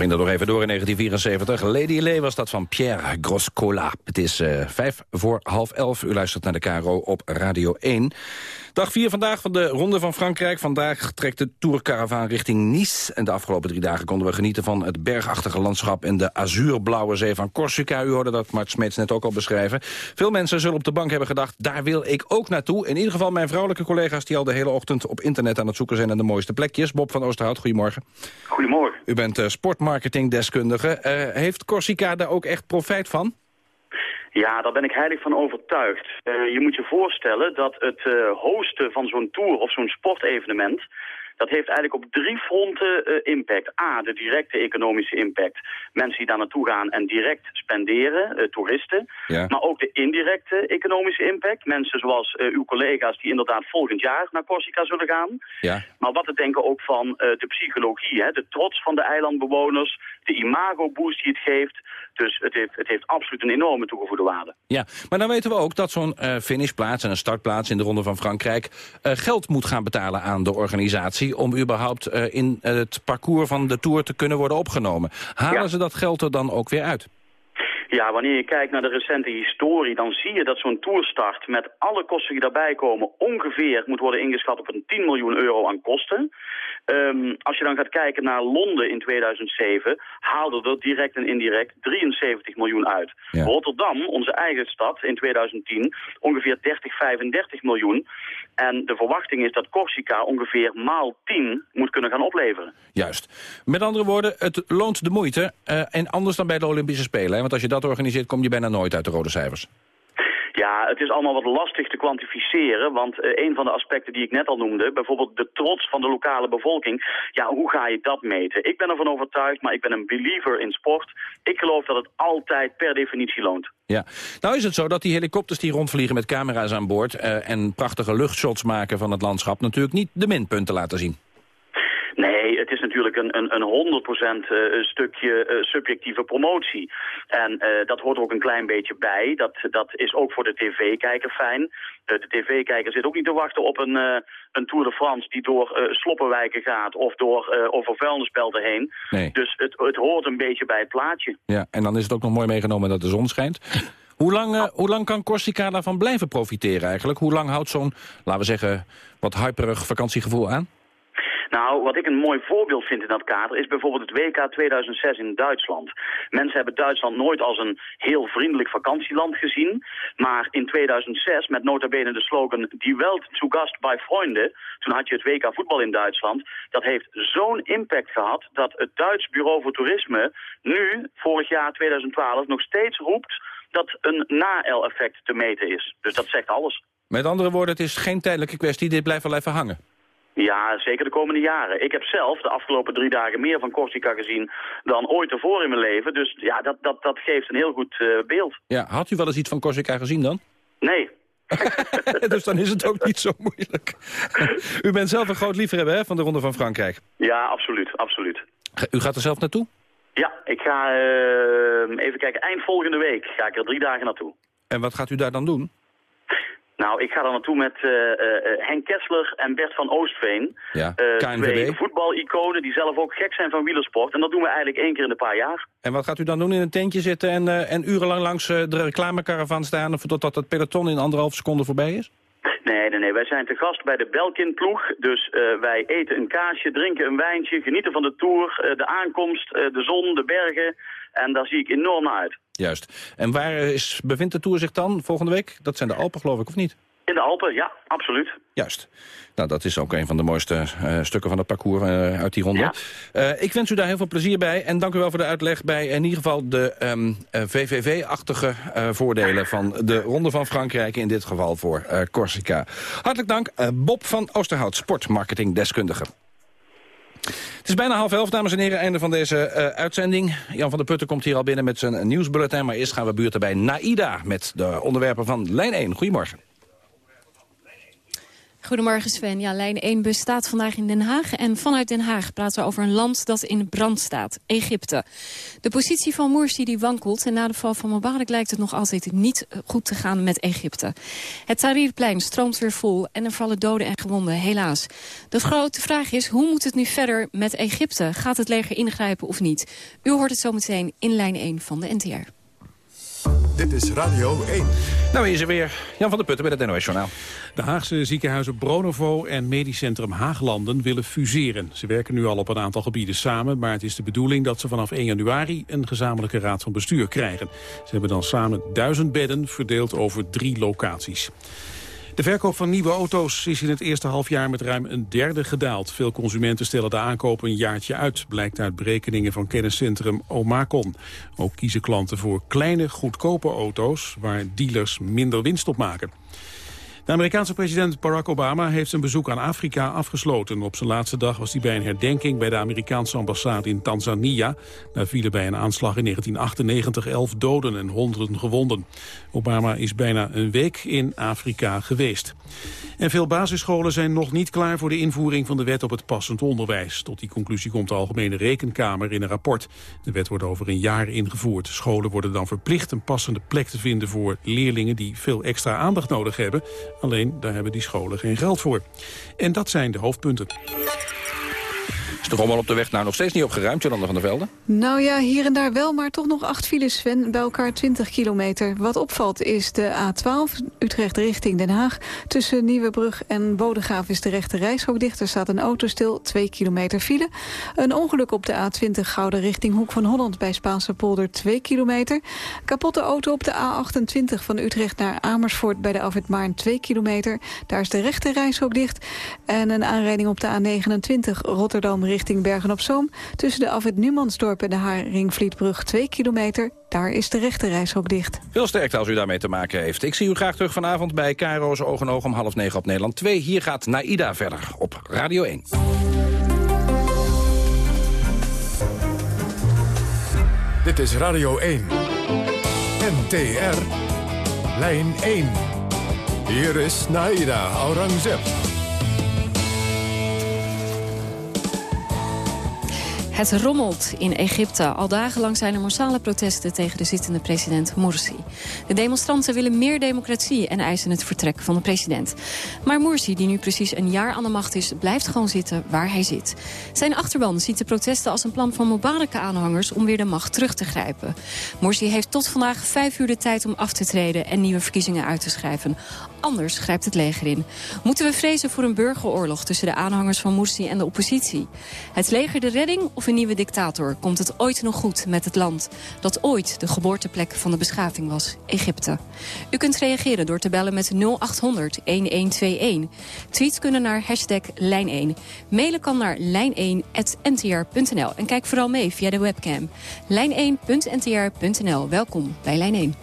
ging dat nog even door in 1974. Lady Lee was dat van Pierre Groscola. Het is eh, vijf voor half elf. U luistert naar de KRO op Radio 1. Dag 4 vandaag van de Ronde van Frankrijk. Vandaag trekt de Tourcaravaan richting Nice. En de afgelopen drie dagen konden we genieten van het bergachtige landschap... in de azuurblauwe zee van Corsica. U hoorde dat Mart Smeets net ook al beschrijven. Veel mensen zullen op de bank hebben gedacht, daar wil ik ook naartoe. In ieder geval mijn vrouwelijke collega's die al de hele ochtend op internet aan het zoeken zijn... naar de mooiste plekjes. Bob van Oosterhout, goedemorgen. Goedemorgen. U bent uh, sportmarketingdeskundige. Uh, heeft Corsica daar ook echt profijt van? Ja, daar ben ik heilig van overtuigd. Uh, je moet je voorstellen dat het uh, hosten van zo'n tour of zo'n sportevenement... dat heeft eigenlijk op drie fronten uh, impact. A, de directe economische impact. Mensen die daar naartoe gaan en direct spenderen, toeristen. Ja. Maar ook de indirecte economische impact. Mensen zoals uw collega's die inderdaad volgend jaar naar Corsica zullen gaan. Ja. Maar wat te denken ook van de psychologie, hè? de trots van de eilandbewoners... de imago-boost die het geeft... Dus het heeft, het heeft absoluut een enorme toegevoegde waarde. Ja, maar dan weten we ook dat zo'n uh, finishplaats en een startplaats in de Ronde van Frankrijk... Uh, geld moet gaan betalen aan de organisatie... om überhaupt uh, in het parcours van de Tour te kunnen worden opgenomen. Halen Ja. ze dat geld er dan ook weer uit? Ja, wanneer je kijkt naar de recente historie, dan zie je dat zo'n toerstart met alle kosten die daarbij komen ongeveer moet worden ingeschat op een 10 miljoen euro aan kosten. Ehm, als je dan gaat kijken naar Londen in 2007, haalde er direct en indirect 73 miljoen uit. Rotterdam, onze eigen stad, in 2010 ongeveer 30, 35 miljoen. En de verwachting is dat Corsica ongeveer maal 10 moet kunnen gaan opleveren. Juist. Met andere woorden, het loont de moeite. eh, en anders dan bij de Olympische Spelen. Hè? Want als je dat organiseert, kom je bijna nooit uit de rode cijfers. Ja, het is allemaal wat lastig te kwantificeren, want eh, een van de aspecten die ik net al noemde, bijvoorbeeld de trots van de lokale bevolking, ja, hoe ga je dat meten? Ik ben ervan overtuigd, maar ik ben een believer in sport. Ik geloof dat het altijd per definitie loont. Ja. Nou is het zo dat die helikopters die rondvliegen met camera's aan boord... eh, en prachtige luchtshots maken van het landschap... natuurlijk niet de minpunten laten zien. Nee, het is natuurlijk een, een, een 100% eh, stukje eh, subjectieve promotie. En eh, dat hoort er ook een klein beetje bij. Dat, dat is ook voor de tv-kijker fijn. De tv-kijker zit ook niet te wachten op een, een Tour de France die door sloppenwijken gaat of door, over vuilnisbelten heen. Nee. Dus het, het hoort een beetje bij het plaatje. Ja, en dan is het ook nog mooi meegenomen dat de zon schijnt. [LAUGHS] Hoe lang, hoe lang kan Corsica daarvan blijven profiteren eigenlijk? Hoe lang houdt zo'n, laten we zeggen, wat hyperig vakantiegevoel aan? Nou, wat ik een mooi voorbeeld vind in dat kader is bijvoorbeeld het WK 2006 in Duitsland. Mensen hebben Duitsland nooit als een heel vriendelijk vakantieland gezien. Maar in 2006, met nota bene de slogan Die Welt zu Gast bij Freunde, toen had je het WK voetbal in Duitsland. Dat heeft zo'n impact gehad dat het Duits Bureau voor Toerisme nu, vorig jaar 2012, nog steeds roept dat een na-L-effect te meten is. Dus dat zegt alles. Met andere woorden, het is geen tijdelijke kwestie, dit blijft wel even hangen. Ja, zeker de komende jaren. Ik heb zelf de afgelopen drie dagen meer van Corsica gezien dan ooit ervoor in mijn leven. Dus ja, dat, dat, dat geeft een heel goed eh, beeld. Ja, had u wel eens iets van Corsica gezien dan? Nee. [LAUGHS] dus dan is het ook niet zo moeilijk. u bent zelf een groot liefhebber hè, van de Ronde van Frankrijk. Ja, absoluut, absoluut. U gaat er zelf naartoe? Ja, ik ga eh, even kijken. Eind volgende week ga ik er drie dagen naartoe. En wat gaat u daar dan doen? Nou, ik ga er naartoe met eh, eh, Henk Kessler en Bert van Oostveen. Ja, Eh, KNVB. twee voetbaliconen die zelf ook gek zijn van wielersport. En dat doen we eigenlijk één keer in een paar jaar. En wat gaat u dan doen? In een tentje zitten en, eh, en urenlang langs eh, de reclamecaravan staan... of totdat het peloton in anderhalf seconde voorbij is? Nee, nee, nee. Wij zijn te gast bij de Belkin-ploeg. Dus eh, wij eten een kaasje, drinken een wijntje, genieten van de tour, eh, de aankomst, eh, de zon, de bergen. En daar zie ik enorm naar uit. Juist. En waar is, bevindt de Tour zich dan volgende week? Dat zijn de Alpen, geloof ik, of niet? In de Alpen, ja, absoluut. Juist. Nou, dat is ook een van de mooiste eh, stukken van het parcours eh, uit die ronde. Eh, ik wens u daar heel veel plezier bij. En dank u wel voor de uitleg bij in ieder geval de ehm, eh, VVV-achtige voordelen van de Ronde van Frankrijk. In dit geval voor Corsica. Hartelijk dank, Bob van Oosterhout, sportmarketingdeskundige. Het is bijna half elf, dames en heren, einde van deze eh, uitzending. Jan van der Putten komt hier al binnen met zijn nieuwsbulletin... maar eerst gaan we buurten bij Naida met de onderwerpen van Lijn 1. Goedemorgen. Goedemorgen Sven. Ja, lijn 1 bus staat vandaag in Den Haag. En vanuit Den Haag praten we over een land dat in brand staat. Egypte. De positie van Morsi die wankelt. En na de val van Mubarak lijkt het nog altijd niet goed te gaan met Egypte. Het Tahrirplein stroomt weer vol. En er vallen doden en gewonden, helaas. De grote vraag is, hoe moet het nu verder met Egypte? Gaat het leger ingrijpen of niet? U hoort het zometeen in lijn 1 van de NTR. Dit is Radio 1. Nou, hier is er weer Jan van der Putten met het NOS Journaal. De Haagse ziekenhuizen Bronovo en Medisch Centrum Haaglanden willen fuseren. Ze werken nu al op een aantal gebieden samen, maar het is de bedoeling dat ze vanaf 1 januari een gezamenlijke raad van bestuur krijgen. Ze hebben dan samen duizend bedden verdeeld over drie locaties. De verkoop van nieuwe auto's is in het eerste halfjaar met ruim een derde gedaald. Veel consumenten stellen de aankoop een jaartje uit, blijkt uit berekeningen van kenniscentrum Omacon. Ook kiezen klanten voor kleine, goedkope auto's waar dealers minder winst op maken. De Amerikaanse president Barack Obama heeft zijn bezoek aan Afrika afgesloten. Op zijn laatste dag was hij bij een herdenking bij de Amerikaanse ambassade in Tanzania. Daar vielen bij een aanslag in 1998 elf doden en honderden gewonden. Obama is bijna een week in Afrika geweest. En veel basisscholen zijn nog niet klaar voor de invoering van de wet op het passend onderwijs. Tot die conclusie komt de Algemene Rekenkamer in een rapport. De wet wordt over een jaar ingevoerd. Scholen worden dan verplicht een passende plek te vinden voor leerlingen die veel extra aandacht nodig hebben. Alleen daar hebben die scholen geen geld voor. En dat zijn de hoofdpunten. De rommel op de weg nou nog steeds niet opgeruimd, Jolanda van der Velde? Nou ja, hier en daar wel, maar toch nog acht files, Sven. Bij elkaar 20 kilometer. Wat opvalt is de A12, Utrecht richting Den Haag. Tussen Nieuwebrug en Bodegraaf is de rechte reishok dicht. Er staat een auto stil, 2 kilometer file. Een ongeluk op de A20 Gouden richting Hoek van Holland... bij Spaanse polder 2 kilometer. Kapotte auto op de A28 van Utrecht naar Amersfoort... bij de Afwit Maarn 2 kilometer. Daar is de rechte reishok dicht. En een aanrijding op de A29 Rotterdam richting Bergen-op-Zoom. Tussen de Afwit Numansdorp en de Haringvlietbrug 2 kilometer. Daar is de rechte reishok dicht. Veel sterkte als u daarmee te maken heeft. Ik zie u graag terug vanavond bij Cairo's Oog en Oog om half negen op Nederland 2. Hier gaat Naida verder op Radio 1. Dit is Radio 1. NTR. Lijn 1. Hier is Naida Aurangzeb. Het rommelt in Egypte. Al dagenlang zijn er massale protesten tegen de zittende president Morsi. De demonstranten willen meer democratie en eisen het vertrek van de president. Maar Morsi, die nu precies een jaar aan de macht is, blijft gewoon zitten waar hij zit. Zijn achterban ziet de protesten als een plan van Mubarak-aanhangers om weer de macht terug te grijpen. Morsi heeft tot vandaag vijf uur de tijd om af te treden en nieuwe verkiezingen uit te schrijven. Anders grijpt het leger in. Moeten we vrezen voor een burgeroorlog tussen de aanhangers van Morsi en de oppositie? Het leger de redding of een nieuwe dictator? Komt het ooit nog goed met het land dat ooit de geboorteplek van de beschaving was, Egypte? U kunt reageren door te bellen met 0800 1121. Tweets kunnen naar hashtag lijn1. Mailen kan naar lijn1.ntr.nl. En kijk vooral mee via de webcam. Lijn1.ntr.nl. Welkom bij Lijn 1.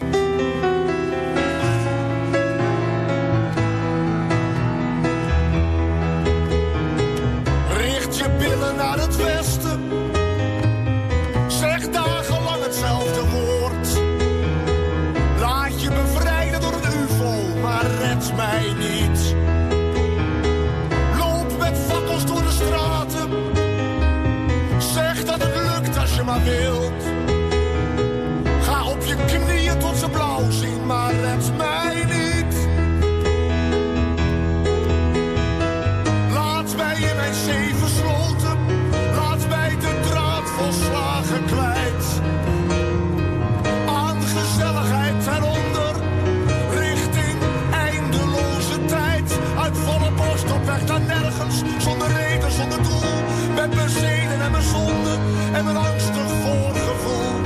Zonder reden, zonder doel. Met mijn zeden en mijn zonden. En mijn angstig voorgevoel.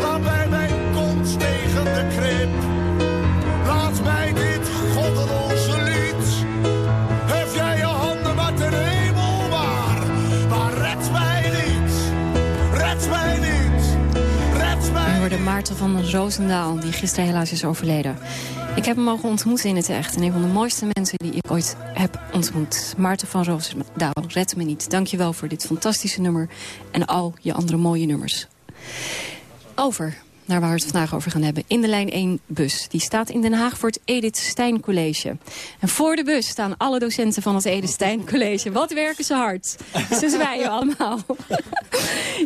Laat mij mijn kont tegen de krip. Laat mij dit goddeloze lied. Hef jij je handen maar ten hemel maar. Maar red mij niet. Red mij niet. Red mij We hoorden Maarten van Roosendaal, die gisteren helaas is overleden. Ik heb hem mogen ontmoeten in het echt. En een van de mooiste mensen die ik ooit heb ontmoet. Maarten van Roosendaal, red me niet. Dank je wel voor dit fantastische nummer. En al je andere mooie nummers. Over naar waar we het vandaag over gaan hebben. In de lijn 1 bus. Die staat in Den Haag voor het Edith Stein College. En voor de bus staan alle docenten van het Edith Stein College. Wat werken ze hard. Ze zwijgen allemaal.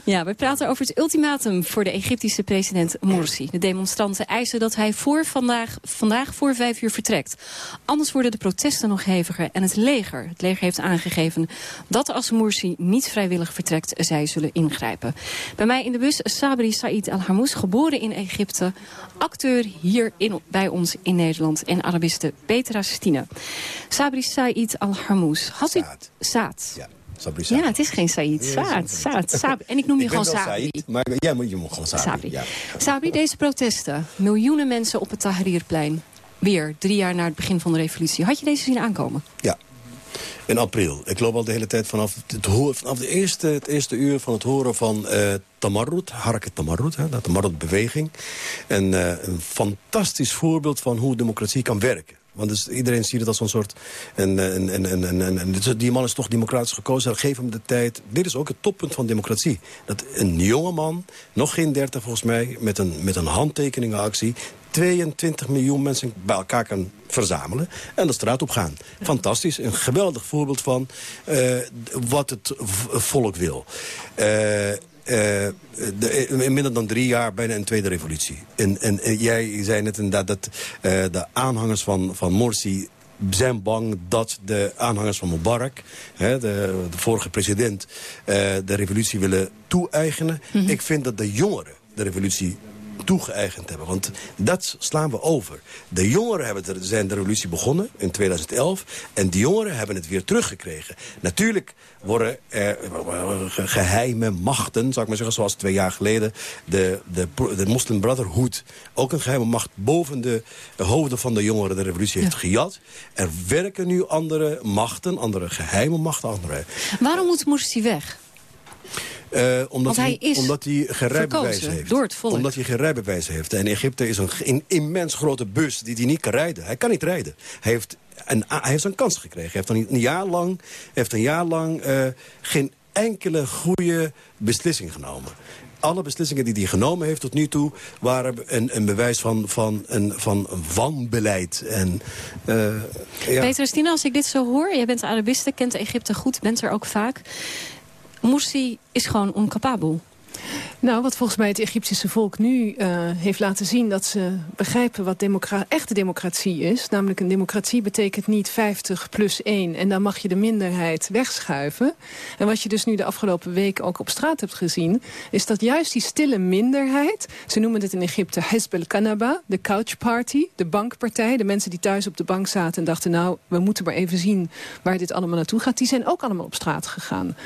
ja, we praten over het ultimatum voor de Egyptische president Morsi. De demonstranten eisen dat hij voor vandaag, vandaag voor vijf uur vertrekt. Anders worden de protesten nog heviger. En het leger, het leger heeft aangegeven dat als Morsi niet vrijwillig vertrekt, zij zullen ingrijpen. Bij mij in de bus Sabri Said Al-Hamous, geboren in Egypte. Acteur hier in, bij ons in Nederland. En Arabiste Petra Stine. Sabri Said Al-Hamous. Had u... Saad. Ja. Sabri Saad. Ja, het is geen Said. Saad, Saad, Sabri. En ik noem [LAUGHS] je Ik gewoon Sabri. Said, maar jij moet je moet gewoon Sabri. Sabri. Ja. Sabri, deze protesten. Miljoenen mensen op het Tahrirplein. Weer, drie jaar na het begin van de revolutie. Had je deze zien aankomen? ja. In april. Ik loop al de hele tijd vanaf, het, vanaf de eerste, het eerste uur van het horen van eh Tamarrut, Harakat Tamarrut, hè, de Tamarrut-beweging. Eh, een fantastisch voorbeeld van hoe democratie kan werken. Want dus iedereen ziet het als een soort... En, en, en, en, en, en, die man is toch democratisch gekozen. Geef hem de tijd. Dit is ook het toppunt van democratie. Dat een jonge man, nog geen 30 volgens mij... met een, met een handtekeningenactie... 22 miljoen mensen bij elkaar kan verzamelen en de straat op gaan. Fantastisch, een geweldig voorbeeld van eh, wat het volk wil. Eh, eh, de- in minder dan drie jaar bijna een tweede revolutie. En, en, en jij zei net inderdaad dat eh, de aanhangers van, van Morsi zijn bang dat de aanhangers van Mubarak, hè, de, de vorige president, eh, de revolutie willen toe-eigenen. Ik vind dat de jongeren de revolutie toegeëigend hebben. Want dat slaan we over. De jongeren hebben de, zijn de revolutie begonnen in 2011. En die jongeren hebben het weer teruggekregen. Natuurlijk worden er eh, ge- geheime machten, zou ik maar zeggen, zoals twee jaar geleden... de, de, de Muslim Brotherhood, ook een geheime macht... boven de hoofden van de jongeren de revolutie heeft gejat. Er werken nu andere machten, andere geheime machten, andere... Waarom moet Morsi weg? Eh, omdat, hij is omdat hij geen rijbewijs heeft. door het volk. Omdat hij geen rijbewijs heeft. En Egypte is een, immens grote bus die hij niet kan rijden. Hij kan niet rijden. Hij heeft een, hij heeft een kans gekregen. Hij heeft een, jaar lang, heeft een jaar lang eh, geen enkele goede beslissing genomen. Alle beslissingen die hij genomen heeft tot nu toe... waren een, een bewijs van, van, een, van wanbeleid. En, eh, ja. Peter Stina, als ik dit zo hoor, jij bent Arabiste, kent Egypte goed, bent er ook vaak. Morsi is gewoon oncapabel. Nou, wat volgens mij het Egyptische volk nu eh, heeft laten zien... dat ze begrijpen wat democra echte democratie is. Namelijk een democratie betekent niet 50 plus 1... en dan mag je de minderheid wegschuiven. En wat je dus nu de afgelopen weken ook op straat hebt gezien... is dat juist die stille minderheid... ze noemen dit in Egypte Hezb el-Kanaba, de couch party... de bankpartij, de mensen die thuis op de bank zaten en dachten... nou, we moeten maar even zien waar dit allemaal naartoe gaat... die zijn ook allemaal op straat gegaan.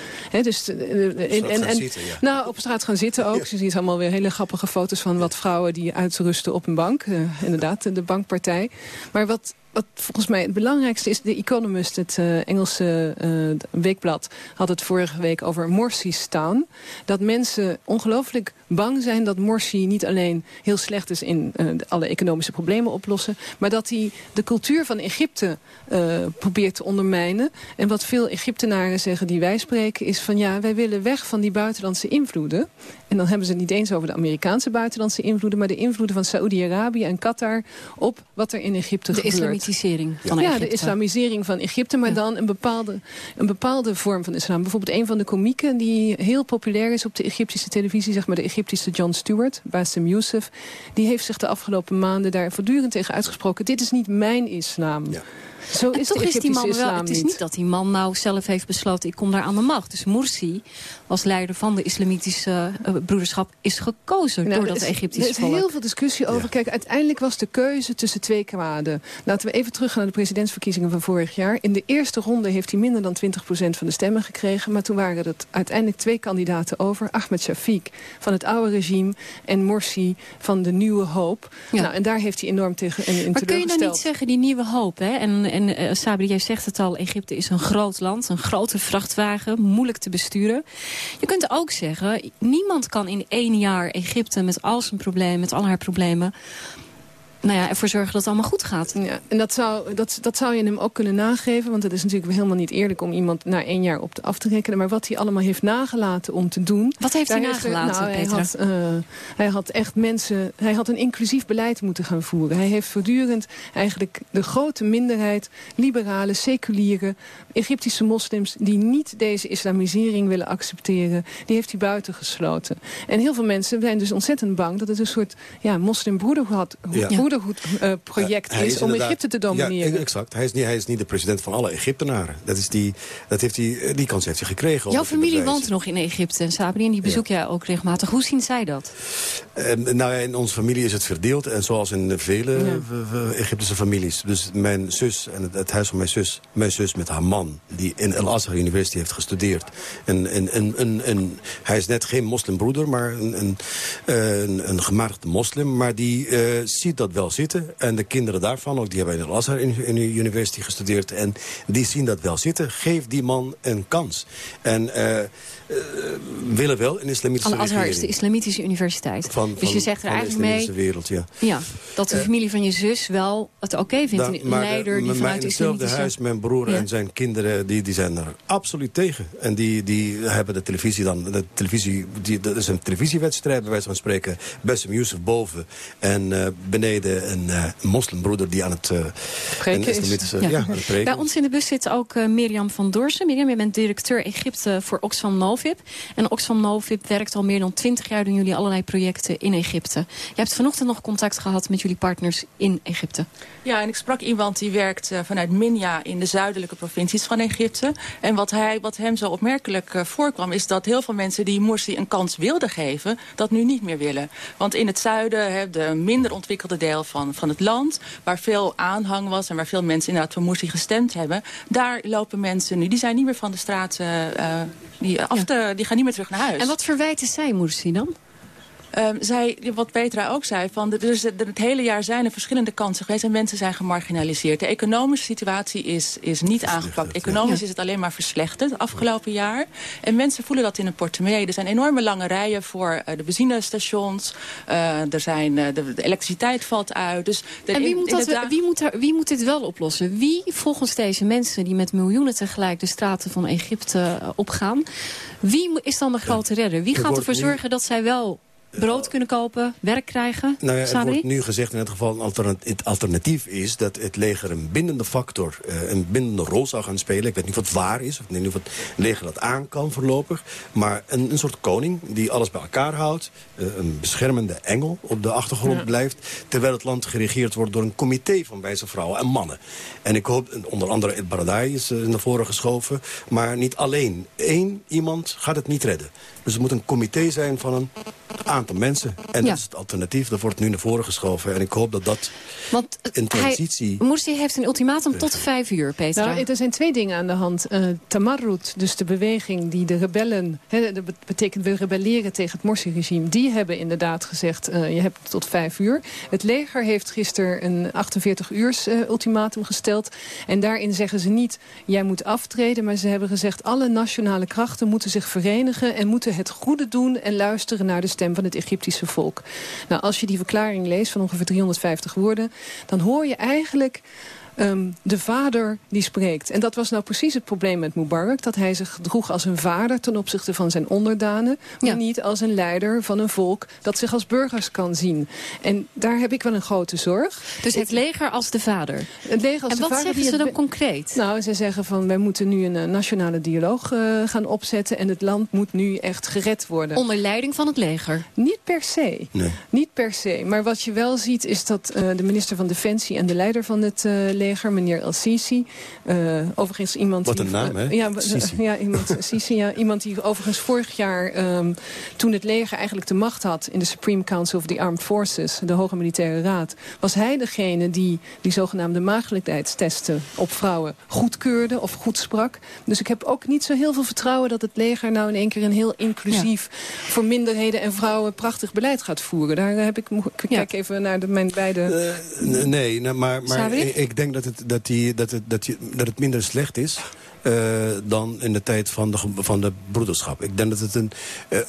Dus, eh, eh, Straat gaan zitten, ja. nou, op straat gaan zitten [LAUGHS] ook. Je ziet allemaal weer hele grappige foto's van wat vrouwen die uitrusten op een bank. Eh, inderdaad, de bankpartij. Maar wat, wat volgens mij het belangrijkste is... The Economist, het eh, Engelse eh, weekblad... had het vorige week over Morsi's Town. Dat mensen ongelooflijk bang zijn dat Morsi niet alleen heel slecht is... in alle economische problemen oplossen... maar dat hij de cultuur van Egypte probeert te ondermijnen. En wat veel Egyptenaren zeggen die wij spreken... is van ja, wij willen weg van die buitenlandse invloeden. En dan hebben ze het niet eens over de Amerikaanse buitenlandse invloeden... maar de invloeden van Saoedi-Arabië en Qatar op wat er in Egypte De gebeurt. islamitisering van ja, Egypte. de islamisering van Egypte, maar dan een bepaalde, een bepaalde vorm van islam. Bijvoorbeeld een van de komieken die heel populair is op de Egyptische televisie... zeg maar de Egyptische John Stewart, Bassem Youssef... die heeft zich de afgelopen maanden daar voortdurend tegen uitgesproken... dit is niet mijn islam. Zo En is toch de is die man wel. Het is niet dat die man nou zelf heeft besloten: ik kom daar aan de macht. Dus Morsi, als leider van de islamitische eh, broederschap, is gekozen Nou, door er dat is- Egyptische Er is volk. heel veel discussie over. Kijk, uiteindelijk was de keuze tussen twee kwaden. Laten we even teruggaan naar de presidentsverkiezingen van vorig jaar. In de eerste ronde heeft hij minder dan 20% van de stemmen gekregen. Maar toen waren het uiteindelijk twee kandidaten over. Ahmed Shafiq van het oude regime en Morsi van de nieuwe hoop. Nou, en daar heeft hij enorm tegen en, in Maar kun je dan teleurgesteld. niet zeggen, die nieuwe hoop, hè? En, en eh, Sabri, jij zegt het al, Egypte is een groot land, een grote vrachtwagen, moeilijk te besturen. Je kunt ook zeggen, niemand kan in één jaar Egypte met al zijn problemen, met al haar problemen, nou ja, ervoor zorgen dat het allemaal goed gaat. Ja, en dat zou, dat, dat zou je hem ook kunnen nageven. Want het is natuurlijk helemaal niet eerlijk om iemand na één jaar op te af te rekenen. Maar wat hij allemaal heeft nagelaten om te doen. Wat heeft hij nagelaten, nou, hij, Petra? had, eh, hij had echt mensen. Hij had een inclusief beleid moeten gaan voeren. Hij heeft voortdurend eigenlijk de grote minderheid, liberale, seculiere, Egyptische moslims die niet deze islamisering willen accepteren, die heeft hij buitengesloten. En heel veel mensen zijn dus ontzettend bang dat het een soort ja, moslimbroederhoed Ja. Eh, project Hij is, om inderdaad- Egypte te domineren. Ja, exact. Hij is, niet, hij is niet de president van alle Egyptenaren. Dat is die, dat heeft hij, eh, die kans heeft hij gekregen. om Jouw familie woont nog in Egypte, Sabri, en die bezoek jij ook regelmatig. Hoe zien zij dat? Eh, nou ja, in onze familie is het verdeeld. En zoals in vele Egyptische families. Dus mijn zus en het, het huis van mijn zus. Mijn zus met haar man. Die in El Azhar University heeft gestudeerd. En, en, en, en, en hij is net geen moslimbroeder. Maar een, een, eh, een, een gematigde moslim. Maar die eh, ziet dat wel zitten. En de kinderen daarvan ook. Die hebben in de University gestudeerd. En die zien dat wel zitten. Geef die man een kans. En eh, eh, willen wel een islamitische Al-Azhar is de. Islamitische Universiteit. Van, dus van- je zegt er van de eigenlijk mee islamitische wereld, ja. ja, dat de Eh, familie van je zus wel het oké vindt. Nou, een maar de- leider die maar vanuit in de hetzelfde islamitische... huis, mijn broer Ja. en zijn kinderen, die, die zijn er absoluut tegen. En die, die hebben de televisie dan, de televisie, die, dat is een televisiewedstrijd bij wijze van spreken. Bessem Youssef boven en eh, beneden een eh, moslimbroeder die aan het eh, Preken een is. islamitische, Ja. ja. aan het preken. Bij ons in de bus zit ook eh, Mirjam van Dorsen. Mirjam, je bent directeur Egypte voor Oxfam En Oxfam Novib werkt al meer dan twintig jaar... doen jullie allerlei projecten in Egypte. Je hebt vanochtend nog contact gehad met jullie partners in Egypte. Ja, en ik sprak iemand die werkt eh, vanuit Minya in de zuidelijke provincies van Egypte. En wat, hij, wat hem zo opmerkelijk eh, voorkwam is dat heel veel mensen die Morsi een kans wilden geven, dat nu niet meer willen. Want in het zuiden, de minder ontwikkelde deel van, van het land, waar veel aanhang was en waar veel mensen inderdaad voor Morsi gestemd hebben, daar lopen mensen nu, die zijn niet meer van de straat, eh, die, af die gaan niet meer terug naar huis. En wat verwijten zij Morsi dan? Ehm, zij, wat Petra ook zei, van, er is, er- het hele jaar zijn er verschillende kansen geweest en mensen zijn gemarginaliseerd. De economische situatie is, is niet aangepakt. Economisch is het alleen maar verslechterd het afgelopen jaar. En mensen voelen dat in hun portemonnee. Er zijn enorme lange rijen voor eh, de benzinestations. Eh, er zijn, eh, de, de elektriciteit valt uit. Dus de, En wie moet, dat, wie, moet er, wie moet dit wel oplossen? Wie volgens deze mensen die met miljoenen tegelijk de straten van Egypte opgaan... wie is dan de grote redder? Wie Er gaat ervoor nu- zorgen dat zij wel brood kunnen kopen, werk krijgen? Nou ja, het Sabri? wordt nu gezegd in het geval een alternatief, het alternatief is dat het leger een bindende factor, eh, een bindende rol zou gaan spelen. Ik weet niet of het waar is, of ik weet niet of het leger dat aan kan voorlopig. Maar een, een soort koning die alles bij elkaar houdt, eh, een beschermende engel op de achtergrond Ja. blijft, terwijl het land geregeerd wordt door een comité van wijze vrouwen en mannen. En ik hoop, onder andere El Baradei is eh, naar voren geschoven, maar niet alleen. Eén iemand gaat het niet redden. Dus het moet een comité zijn van een aantal mensen. En Ja. dat is het alternatief. Dat wordt nu naar voren geschoven. En ik hoop dat dat Want een transitie... Hij, Morsi heeft een ultimatum tot vijf uur, Petra. Nou, er zijn twee dingen aan de hand. Eh Tamarrut, dus de beweging die de rebellen... Hè, dat bet- betekent we rebelleren tegen het Morsi-regime... die hebben inderdaad gezegd, eh, je hebt tot vijf uur. Het leger heeft gisteren een 48-uurs eh, ultimatum gesteld. En daarin zeggen ze niet, jij moet aftreden... maar ze hebben gezegd, alle nationale krachten moeten zich verenigen... en moeten het goede doen en luisteren naar de stem van het Egyptische volk. Nou, als je die verklaring leest van ongeveer 350 woorden... dan hoor je eigenlijk ehm, de vader die spreekt. En dat was nou precies het probleem met Mubarak. Dat hij zich droeg als een vader ten opzichte van zijn onderdanen. Maar niet als een leider van een volk dat zich als burgers kan zien. En daar heb ik wel een grote zorg. Dus het leger als de vader. Het leger als En de wat vader zeggen die ze het dan concreet? Nou, ze zeggen van wij moeten nu een eh, nationale dialoog eh, gaan opzetten. En het land moet nu echt gered worden. Onder leiding van het leger? Niet per se. Nee. Niet per se. Maar wat je wel ziet is dat eh, de minister van Defensie en de leider van het eh, leger, meneer El Sisi, eh, overigens iemand Wat die... een naam, hè? eh, ja, Sisi. [LAUGHS] ja, iemand, [LAUGHS] Sisi, ja, iemand die overigens vorig jaar, ehm, toen het leger eigenlijk de macht had in de Supreme Council of the Armed Forces, de Hoge Militaire Raad, was hij degene die die zogenaamde maagdelijkheidstesten op vrouwen goedkeurde of goed sprak. Dus ik heb ook niet zo heel veel vertrouwen dat het leger nou in één keer een heel inclusief voor minderheden en vrouwen prachtig beleid gaat voeren. Daar heb ik, ik kijk even naar de, mijn beide... N- Nee, nou, maar, maar ik denk dat het, dat, die, dat, het, dat, je, dat het minder slecht is... eh, dan in de tijd van de, van de broederschap. Ik denk dat het een, eh,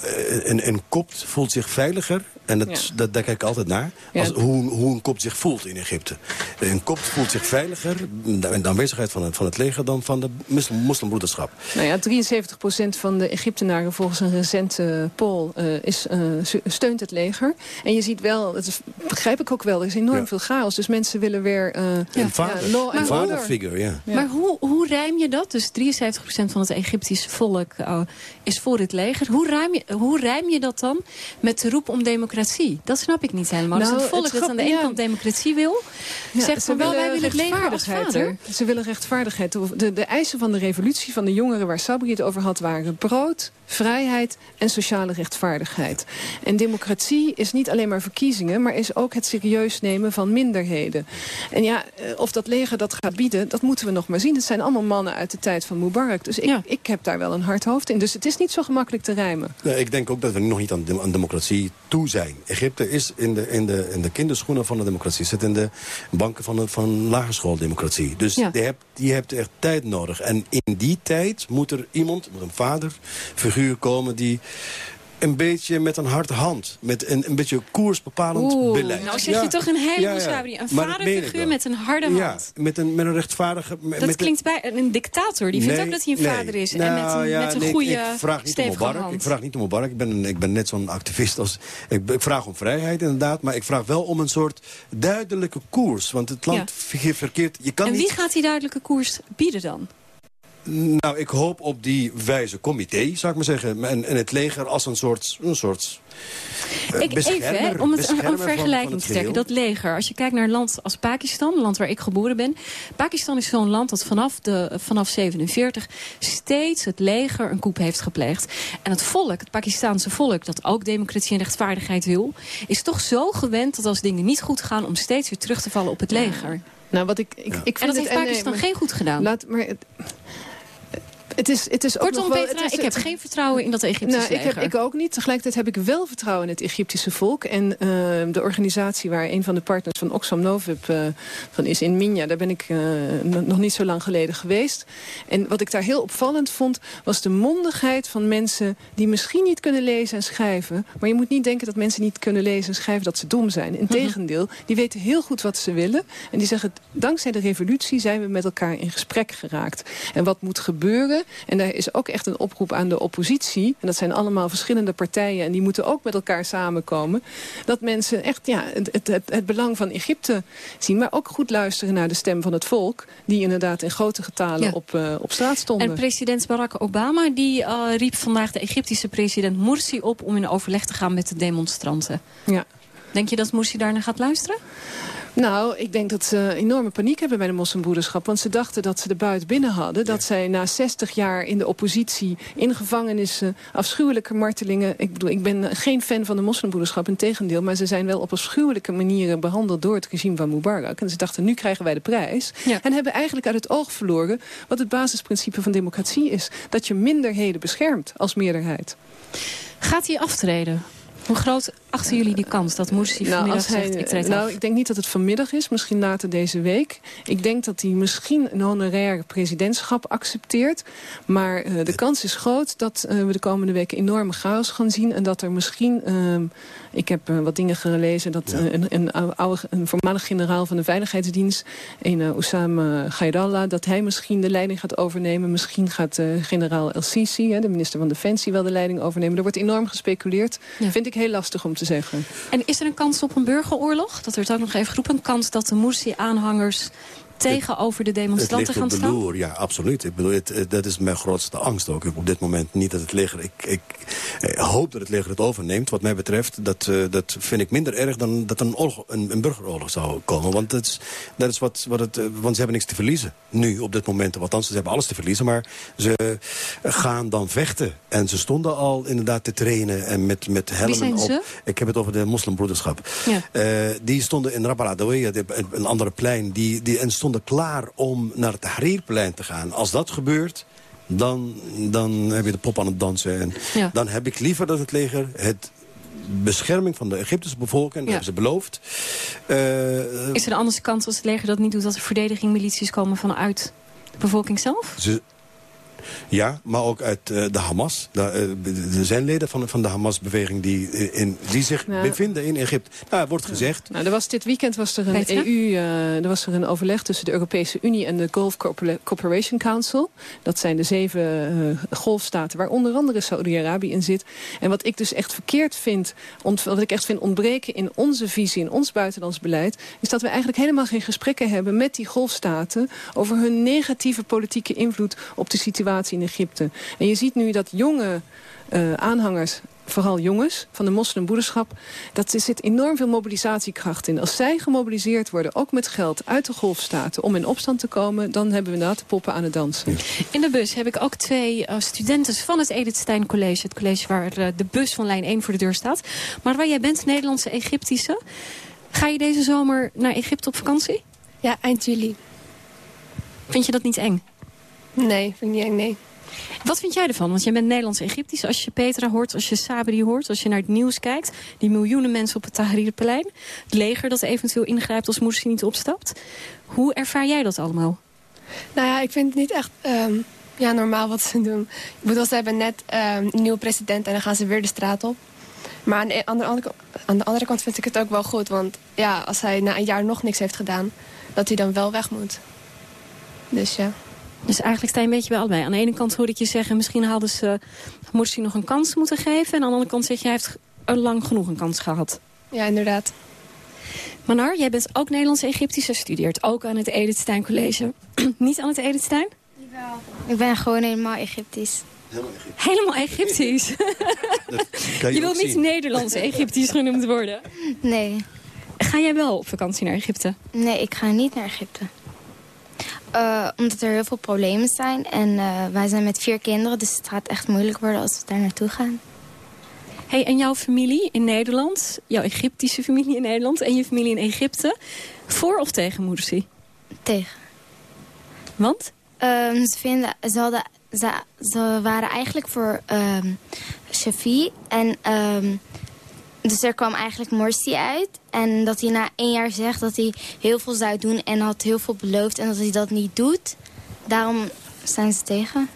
een, een kopt voelt zich veiliger En dat, dat, daar kijk ik altijd naar. Ja. Als, hoe, hoe een kopt zich voelt in Egypte. Een kopt voelt zich veiliger in de aanwezigheid van het, van het leger... dan van de moslim, moslimbroederschap. Nou ja, 73% van de Egyptenaren volgens een recente poll uh, is, uh, steunt het leger. En je ziet wel, dat is, begrijp ik ook wel, er is enorm Ja. veel chaos. Dus mensen willen weer uh, Een vader, law order. figure, ja. Maar hoe, hoe rijm je dat? Dus 73% van het Egyptische volk uh, is voor het leger. Hoe rijm, je, hoe rijm je dat dan met de roep om democratie? Dat snap ik niet helemaal. Nou, dus het volk het dat aan de ene ja. kant democratie wil... Ja, zegt ze van wel, wij willen rechtvaardigheid, hè. Ze willen rechtvaardigheid. De, de eisen van de revolutie van de jongeren waar Sabri het over had... waren brood, vrijheid en sociale rechtvaardigheid. En democratie is niet alleen maar verkiezingen... maar is ook het serieus nemen van minderheden. En ja, eh, of dat leger dat gaat bieden, dat moeten we nog maar zien. Het zijn allemaal mannen uit de tijd van Mubarak. Dus ik, ik heb daar wel een hard hoofd in. Dus het is niet zo gemakkelijk te rijmen. Nee, ik denk ook dat we nog niet aan, de- aan democratie toe zijn. Egypte is in de, in, de, in de kinderschoenen van de democratie. Zit in de banken van, de, van lagerschooldemocratie. Dus Ja. je, hebt, je hebt echt tijd nodig. En in die tijd moet er iemand, moet een vaderfiguur komen... die een beetje met een harde hand, met een, een beetje koersbepalend Oeh, beleid. nou zeg je Ja. toch een heleboel, Ja, ja. Een vaderfiguur met een harde Ja, hand. met een, met een rechtvaardige... met Dat een- klinkt bij een dictator. Die vindt ook dat hij een nee. vader is. en Nou, met een, ja, met een nee, goede, ik vraag niet om Mubarak. hand. Ik vraag niet om Mubarak. Ik ben, een- ik ben net zo'n activist als... Ik, ik vraag om vrijheid inderdaad. Maar ik vraag wel om een soort duidelijke koers. Want het land ver- verkeert... Je kan en wie niet... gaat die duidelijke koers bieden dan? Nou, ik hoop op die wijze comité, zou ik maar zeggen. En, en het leger als een soort... Een soort eh, Ik, even, hè, om het beschermer een van- vergelijking van te het trekken. Dat leger, als je kijkt naar een land als Pakistan, een land waar ik geboren ben. Pakistan is zo'n land dat vanaf, de, vanaf 47 steeds het leger een coup heeft gepleegd. En het volk, het Pakistaanse volk, dat ook democratie en rechtvaardigheid wil... is toch zo gewend dat als dingen niet goed gaan... om steeds weer terug te vallen op het leger. Nou, wat ik, ik, ik vind en dat het, heeft Pakistan maar- geen goed gedaan. Laat, maar het, het is, het is ook Kortom, nog wel, Petra, het is- ik heb geen vertrouwen in dat Egyptische nou, ik, heb, leger. ik ook niet. Tegelijkertijd heb ik wel vertrouwen in het Egyptische volk. En eh, de organisatie waar een van de partners van Oxfam Novib eh, van is in Minya... daar ben ik eh, nog niet zo lang geleden geweest. En wat ik daar heel opvallend vond... was de mondigheid van mensen die misschien niet kunnen lezen en schrijven. Maar je moet niet denken dat mensen niet kunnen lezen en schrijven... dat ze dom zijn. Integendeel, die weten heel goed wat ze willen. En die zeggen, dankzij de revolutie zijn we met elkaar in gesprek geraakt. En wat moet gebeuren... en daar is ook echt een oproep aan de oppositie... en dat zijn allemaal verschillende partijen... en die moeten ook met elkaar samenkomen... dat mensen echt ja, het, het, het, het belang van Egypte zien... maar ook goed luisteren naar de stem van het volk... die inderdaad in grote getalen Ja. op, eh, op straat stonden. En president Barack Obama die, eh, riep vandaag de Egyptische president Morsi op... om in overleg te gaan met de demonstranten. Ja. Denk je dat Morsi daarna gaat luisteren? Nou, ik denk dat ze enorme paniek hebben bij de moslimbroederschap. Want ze dachten dat ze de buit binnen hadden. Dat zij na 60 jaar in de oppositie, in gevangenissen, afschuwelijke martelingen... Ik bedoel, ik ben geen fan van de moslimbroederschap, in tegendeel... maar ze zijn wel op afschuwelijke manieren behandeld door het regime van Mubarak. En ze dachten, nu krijgen wij de prijs. En hebben eigenlijk uit het oog verloren wat het basisprincipe van democratie is. Dat je minderheden beschermt als meerderheid. Gaat hij aftreden? Hoe groot achten jullie die kans dat Morsi Nou, vanmiddag als hij, zegt, ik treed nou, af? ik denk niet dat het vanmiddag is, misschien later deze week. Ik denk dat hij misschien een honorair presidentschap accepteert. Maar eh, de kans is groot dat eh, we de komende weken enorme chaos gaan zien. En dat er misschien, ehm, ik heb eh, wat dingen gelezen... dat een, een, oude, een voormalig generaal van de Veiligheidsdienst... een uh, Oussama Gaidallah, dat hij misschien de leiding gaat overnemen. Misschien gaat eh, generaal El Sisi, hè, de minister van Defensie, wel de leiding overnemen. Er wordt enorm gespeculeerd. Ja. Vind ik heel lastig om te zeggen. En is er een kans op een burgeroorlog? Dat werd ook nog even geroepen. Een kans dat de Morsi-aanhangers tegenover de Het demonstranten ligt gaan staan? loer, ja, absoluut. Ik bedoel, het, het- dat is mijn grootste angst ook op dit moment. Niet dat het leger... Ik, ik, eh, hoop dat het leger het overneemt. Wat mij betreft, dat, eh, dat vind ik minder erg... dan dat een, oorlog, een, een burgeroorlog zou komen. Want dat is, dat is wat, wat het... eh, want ze hebben niks te verliezen. Nu, op dit moment. Althans, ze hebben alles te verliezen. Maar ze gaan dan vechten. En ze stonden al inderdaad te trainen. En met, met helmen zijn op. Ik heb het over de moslimbroederschap. Ja. Eh, die stonden in een- een andere plein, die, die, en stonden klaar om naar het Tahrirplein te gaan. Als dat gebeurt, dan, dan heb je de pop aan het dansen. En Ja. Dan heb ik liever dat het leger het bescherming van de Egyptische bevolking, dat Ja. hebben ze beloofd. Eh, Is er een andere kans als het leger dat niet doet... dat er verdediging milities komen vanuit de bevolking zelf? ze, Ja, maar ook uit eh, de Hamas. Eh, er zijn leden van, van de Hamas-beweging die, eh, in, die zich Ja. bevinden in Egypte. Nou, er wordt gezegd... Nou, er was, dit weekend was er een? EU, eh, er was er een overleg tussen de Europese Unie en de Gulf Cooperation Council. Dat zijn de zeven eh, golfstaten waar onder andere Saudi-Arabië in zit. En wat ik dus echt verkeerd vind, wat ik echt vind ontbreken in onze visie, in ons buitenlands beleid, is dat we eigenlijk helemaal geen gesprekken hebben met die golfstaten over hun negatieve politieke invloed op de situatie in Egypte. En je ziet nu dat jonge eh, aanhangers vooral jongens van de moslimbroederschap... dat er zit enorm veel mobilisatiekracht in. Als zij gemobiliseerd worden, ook met geld uit de golfstaten... om in opstand te komen, dan hebben we inderdaad de poppen aan het dansen. In de bus heb ik ook twee eh, studenten van het Edith Stein College. Het college waar eh, de bus van lijn 1 voor de deur staat. Maar waar jij bent, Nederlandse Egyptische. Ga je deze zomer naar Egypte op vakantie? Ja, eind juli. Vind je dat niet eng? Nee, vind ik niet eng, nee. Wat vind jij ervan? Want jij bent Nederlands-Egyptisch. Als je Petra hoort, als je Sabri hoort, als je naar het nieuws kijkt... die miljoenen mensen op het Tahrirplein... het leger dat eventueel ingrijpt als Morsi niet opstapt. Hoe ervaar jij dat allemaal? Nou ja, ik vind het niet echt ehm, ja, normaal wat ze doen. Ik bedoel, ze hebben net ehm, een nieuwe president en dan gaan ze weer de straat op. Maar aan, de andere, aan de andere kant vind ik het ook wel goed. Want ja, als hij na een jaar nog niks heeft gedaan, dat hij dan wel weg moet. Dus ja. Dus eigenlijk sta je een beetje bij allebei. Aan de ene kant hoor ik je zeggen... misschien hadden ze Morsi nog een kans moeten geven. En aan de andere kant zeg je... hij heeft lang genoeg een kans gehad. Ja, inderdaad. Manar, jij bent ook Nederlands-Egyptisch. Je studeert ook aan het Edith Stein College. [CLEARS THROAT] Niet aan het Edith Stein? Ik ben gewoon helemaal Egyptisch. Helemaal Egyptisch. [LAUGHS] [LAUGHS] Kan je wilt niet Nederlands-Egyptisch genoemd worden. Nee. Ga jij wel op vakantie naar Egypte? Nee, ik ga niet naar Egypte. Eh, omdat er heel veel problemen zijn. En eh, wij zijn met vier kinderen, dus het gaat echt moeilijk worden als we daar naartoe gaan. Hey, en jouw familie in Nederland, jouw Egyptische familie in Nederland... en je familie in Egypte, voor of tegen Morsi? Tegen. Want? Ehm, ze, vinden, ze, hadden, ze, ze waren eigenlijk voor Shafi. En ehm, dus er kwam eigenlijk Morsi uit. En dat hij na één jaar zegt dat hij heel veel zou doen en had heel veel beloofd. En dat hij dat niet doet. Daarom zijn ze tegen.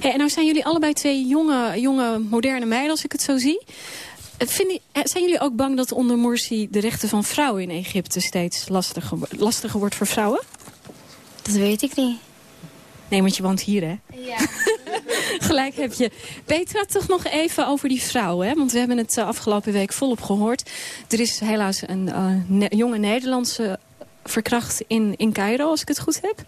Hey, en nou zijn jullie allebei twee jonge, jonge moderne meiden, als ik het zo zie. Eh, Vinden, eh, zijn jullie ook bang dat onder Morsi de rechten van vrouwen in Egypte steeds lastiger, lastiger wordt voor vrouwen? Dat weet ik niet. Nee, want je woont hier, hè? Ja. [LAUGHS] [LAUGHS] Gelijk heb je. Petra, toch nog even over die vrouwen. Hè? Want we hebben het eh, afgelopen week volop gehoord. Er is helaas een eh, jonge Nederlandse verkracht in, in Cairo, als ik het goed heb.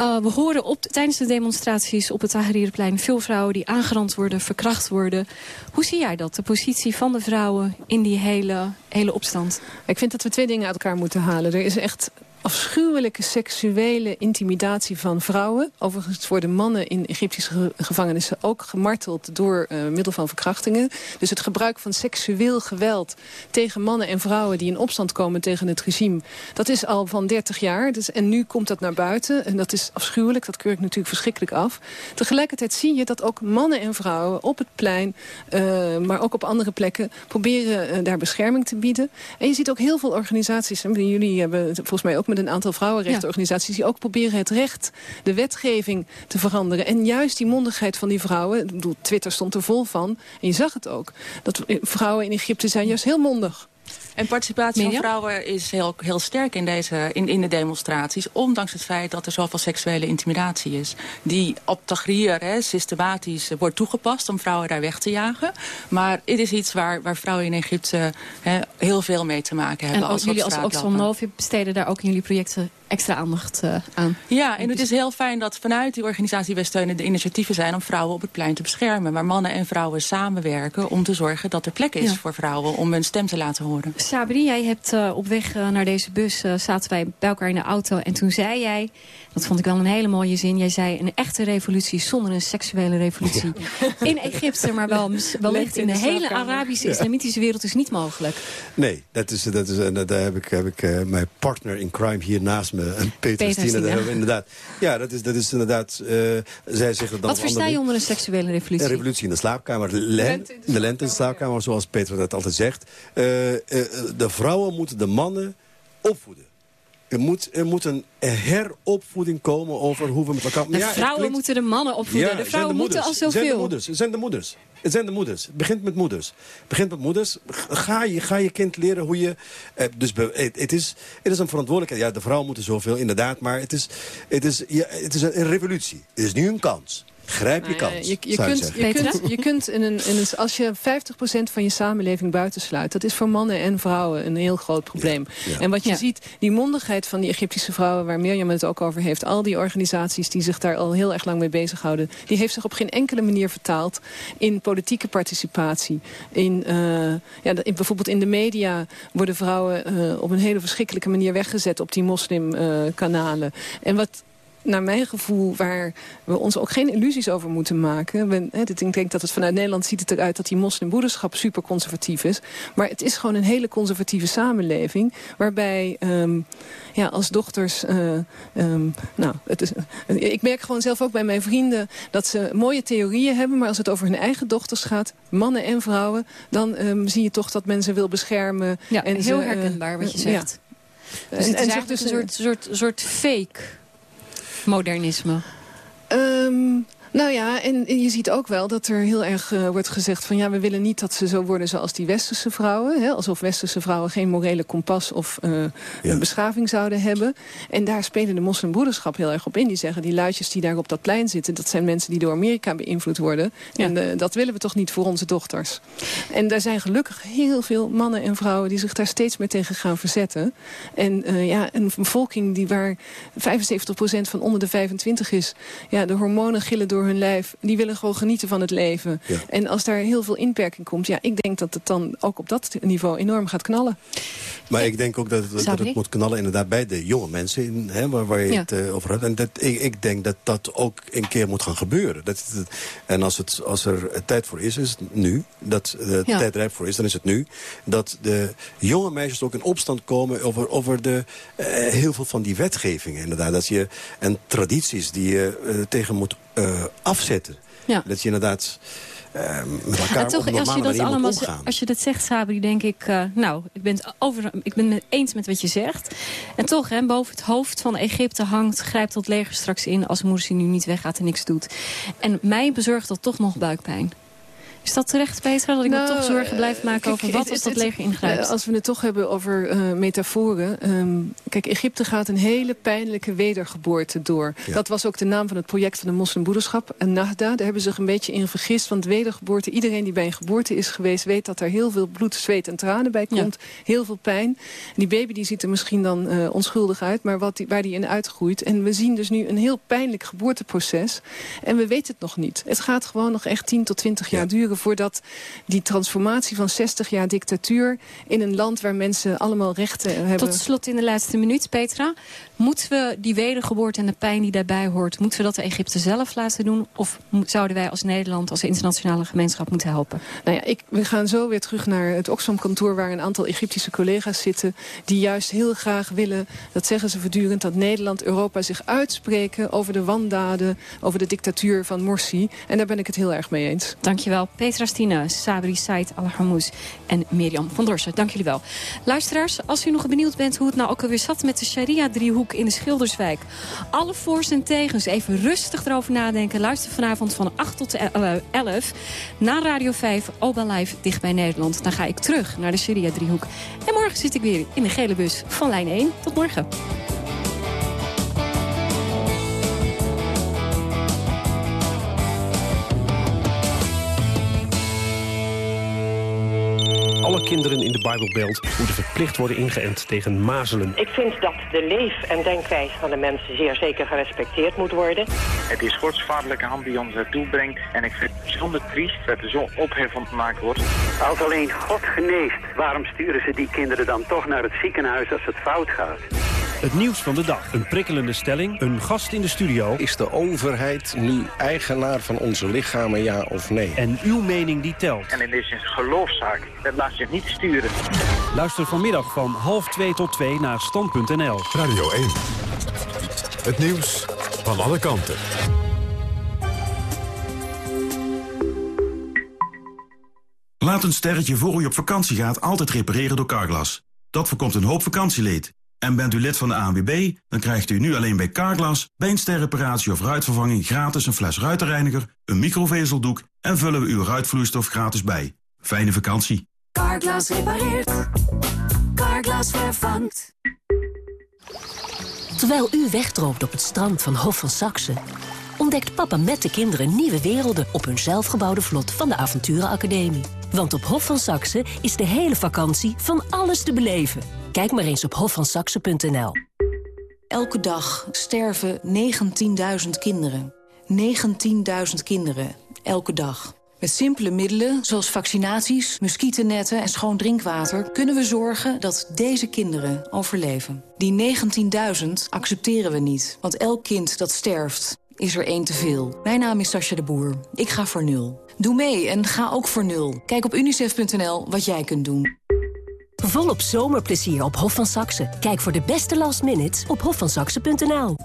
Uh, we horen op, tijdens de demonstraties op het Tahrirplein veel vrouwen die aangerand worden, verkracht worden. Hoe zie jij dat, de positie van de vrouwen in die hele, hele opstand? Ik vind dat we twee dingen uit elkaar moeten halen. Er is echt afschuwelijke seksuele intimidatie van vrouwen. Overigens worden mannen in Egyptische ge- gevangenissen ook gemarteld door eh, middel van verkrachtingen. Dus het gebruik van seksueel geweld tegen mannen en vrouwen die in opstand komen tegen het regime, dat is al van 30 jaar. Dus, en nu komt dat naar buiten en dat is afschuwelijk. Dat keur ik natuurlijk verschrikkelijk af. Tegelijkertijd zie je dat ook mannen en vrouwen op het plein, eh, maar ook op andere plekken, proberen eh, daar bescherming te bieden. En je ziet ook heel veel organisaties, en jullie hebben volgens mij ook met een aantal vrouwenrechtenorganisaties, die ook proberen het recht, de wetgeving te veranderen. En juist die mondigheid van die vrouwen, ik bedoel, Twitter stond er vol van, en je zag het ook, dat vrouwen in Egypte zijn juist heel mondig. En participatie van vrouwen is heel, heel sterk in, deze, in, in de demonstraties. Ondanks het feit dat er zoveel seksuele intimidatie is. Die op Tahrir hè, systematisch eh, wordt toegepast om vrouwen daar weg te jagen. Maar het is iets waar, waar vrouwen in Egypte hè, heel veel mee te maken hebben. En als jullie als Oxfam. Novib besteden daar ook in jullie projecten extra aandacht eh, aan. Ja, en het is heel fijn dat vanuit die organisatie wij steunen... de initiatieven zijn om vrouwen op het plein te beschermen. Waar mannen en vrouwen samenwerken om te zorgen dat er plek is Ja. voor vrouwen... om hun stem te laten horen. Sabri, jij hebt eh, op weg eh, naar deze bus, zaten wij bij elkaar in de auto. En toen zei jij, dat vond ik wel een hele mooie zin. Jij zei een echte revolutie zonder een seksuele revolutie. [LAUGHS] In Egypte, maar wel wellicht in de, hele. Arabische islamitische wereld is niet mogelijk. Nee, dat is, dat is, en daar heb ik, heb ik eh, mijn partner in crime hier naast me, en Peter, Peter Stine. Stine. daar hebben we inderdaad. Ja, dat is, dat is inderdaad. eh, zij zegt dan Wat versta je onder een seksuele revolutie? Een revolutie in de slaapkamer. De, le- de lente in de slaapkamer, zoals Peter dat altijd zegt. Eh, eh, de vrouwen moeten de mannen opvoeden. Er moet, er moet een heropvoeding komen over hoe we met elkaar... De Ja, vrouwen klinkt- moeten de mannen opvoeden. Ja, de vrouwen moeten al. Het zijn de zoveel. moeders. Het zijn de moeders. Het zijn de moeders. Het begint met moeders. Het begint met moeders. Ga je, ga je kind leren hoe je... Eh, dus het, het is, het is een verantwoordelijkheid. Ja, de vrouw moet er zoveel, inderdaad. Maar het is, het is, ja, het is een, een revolutie. Het is nu een kans. Grijp je Nou kans, Je, kunt, je, kunt, je kunt in een, in een, als je 50% van je samenleving buitensluit... dat is voor mannen en vrouwen een heel groot probleem. En wat je ziet, die mondigheid van die Egyptische vrouwen... waar Mirjam het ook over heeft... al die organisaties die zich daar al heel erg lang mee bezighouden... die heeft zich op geen enkele manier vertaald in politieke participatie. In, eh, ja, in, bijvoorbeeld in de media worden vrouwen eh, op een hele verschrikkelijke manier weggezet... op die moslimkanalen. en wat naar mijn gevoel, waar we ons ook geen illusies over moeten maken. We, hè, dit- ik denk dat het vanuit Nederland ziet het eruit dat die moslimbroederschap super conservatief is. Maar het is gewoon een hele conservatieve samenleving. Waarbij ehm, ja, als dochters. eh, ehm, nou, het is, ik merk gewoon zelf ook bij mijn vrienden dat ze mooie theorieën hebben. Maar als het over hun eigen dochters gaat, mannen en vrouwen, dan ehm, zie je toch dat men ze wil beschermen. Ja, en heel ze, eh, herkenbaar wat je ja. zegt. Dus het is eigenlijk een soort, soort, soort fake modernisme. Ehm, nou ja, en je ziet ook wel dat er heel erg eh, wordt gezegd van... ja, we willen niet dat ze zo worden zoals die westerse vrouwen. Hè? Alsof westerse vrouwen geen morele kompas of eh, een beschaving zouden hebben. En daar spelen de moslimbroederschap heel erg op in. Die zeggen, die luidjes die daar op dat plein zitten... dat zijn mensen die door Amerika beïnvloed worden. En eh, dat willen we toch niet voor onze dochters. En daar zijn gelukkig heel veel mannen en vrouwen... die zich daar steeds meer tegen gaan verzetten. En eh, ja, een bevolking die waar 75% van onder de 25 is... ja, de hormonen gillen door hun lijf. Die willen gewoon genieten van het leven. En als daar heel veel inperking komt... ja, ik denk dat het dan ook op dat niveau enorm gaat knallen. Maar ik denk ook dat het, dat het moet knallen inderdaad bij de jonge mensen in, hè, waar, waar je Ja. het eh, over had. En dat, ik, ik denk dat dat ook een keer moet gaan gebeuren. Dat, dat- en als, het, als er eh, tijd voor is, is het nu. Dat de Ja. tijd rijp voor is, dan is het nu. Dat de jonge meisjes ook in opstand komen over, over de, eh, heel veel van die wetgevingen. Inderdaad. Dat je, en tradities die je eh, tegen moet eh, afzetten. Ja. Dat je inderdaad eh, met elkaar En toch, op een als je dat allemaal, omgaan. als je dat zegt, Sabri, denk ik, eh, nou, ik ben, het over, ik ben het eens met wat je zegt. En toch, hè, boven het hoofd van Egypte hangt, grijpt dat leger straks in als Morsi nu niet weggaat en niks doet. En mij bezorgt dat toch nog buikpijn. Is dat terecht, Petra, dat ik me Nou, toch zorgen blijf maken Kijk, over wat het- als dat het- leger ingrijpt? eh, als we het toch hebben over eh, metaforen. ehm, kijk, Egypte gaat een hele pijnlijke wedergeboorte door. Dat was ook de naam van het project van de moslimbroederschap. En Nahda, daar hebben ze zich een beetje in vergist. Want wedergeboorte, iedereen die bij een geboorte is geweest... weet dat er heel veel bloed, zweet en tranen bij komt. Heel veel pijn. Die baby die ziet er misschien dan eh, onschuldig uit... maar wat die, waar die in uitgroeit. En we zien dus nu een heel pijnlijk geboorteproces. En we weten het nog niet. Het gaat gewoon nog echt 10 tot 20 jaar duren... voordat die transformatie van 60 jaar dictatuur... in een land waar mensen allemaal rechten hebben... Tot slot in de laatste minuut, Petra. Moeten we die wedergeboorte en de pijn die daarbij hoort... moeten we dat de Egypte zelf laten doen? Of zouden wij als Nederland, als internationale gemeenschap moeten helpen? Nou ja, ik, we gaan zo weer terug naar het Oxfam-kantoor... waar een aantal Egyptische collega's zitten... die juist heel graag willen, dat zeggen ze voortdurend... dat Nederland, Europa zich uitspreken over de wandaden... over de dictatuur van Morsi. En daar ben ik het heel erg mee eens. Dankjewel, Petra Stine, Sabri Said Al-Harmouz en Mirjam van Dorsen. Dank jullie wel. Luisteraars, als u nog benieuwd bent hoe het nou ook alweer zat... met de Sharia-driehoek in de Schilderswijk. Alle voor's en tegens, even rustig erover nadenken. Luister vanavond van 8 tot 11 na Radio 5, Oba Live, dicht bij Nederland. Dan ga ik terug naar de Sharia-driehoek. En morgen zit ik weer in de gele bus van lijn 1. Tot morgen. Alle kinderen in de Bijbelbelt moeten verplicht worden ingeënt tegen mazelen. Ik vind dat de leef- en denkwijze van de mensen zeer zeker gerespecteerd moet worden. Het is godsvaderlijke hand die ons ertoe brengt. En ik vind het bijzonder triest dat er zo'n ophef van gemaakt wordt. Als alleen God geneest, waarom sturen ze die kinderen dan toch naar het ziekenhuis als het fout gaat? Het nieuws van de dag. Een prikkelende stelling. Een gast in de studio. Is de overheid nu eigenaar van onze lichamen, ja of nee? En uw mening die telt. En het is een geloofszaak. Dat laat zich niet sturen. Luister vanmiddag van half 2 tot 2 naar stand.nl. Radio 1. Het nieuws van alle kanten. Laat een sterretje voor u op vakantie gaat altijd repareren door Carglass. Dat voorkomt een hoop vakantieleed. En bent u lid van de ANWB, dan krijgt u nu alleen bij Carglass... bij een sterreparatie of ruitvervanging gratis een fles ruitenreiniger... een microvezeldoek en vullen we uw ruitvloeistof gratis bij. Fijne vakantie. Carglass repareert. Carglass vervangt. Terwijl u wegdroomt op het strand van Hof van Saxe... ontdekt papa met de kinderen nieuwe werelden... op hun zelfgebouwde vlot van de Avonturenacademie. Want op Hof van Saxe is de hele vakantie van alles te beleven. Kijk maar eens op hofvansaxe.nl. Elke dag sterven 19.000 kinderen. 19.000 kinderen, elke dag. Met simpele middelen, zoals vaccinaties, muggennetten en schoon drinkwater... kunnen we zorgen dat deze kinderen overleven. Die 19.000 accepteren we niet, want elk kind dat sterft is er één te veel. Mijn naam is Sascha de Boer. Ik ga voor nul. Doe mee en ga ook voor nul. Kijk op unicef.nl wat jij kunt doen. Volop zomerplezier op Hof van Saxe. Kijk voor de beste last minutes op hofvansaxe.nl.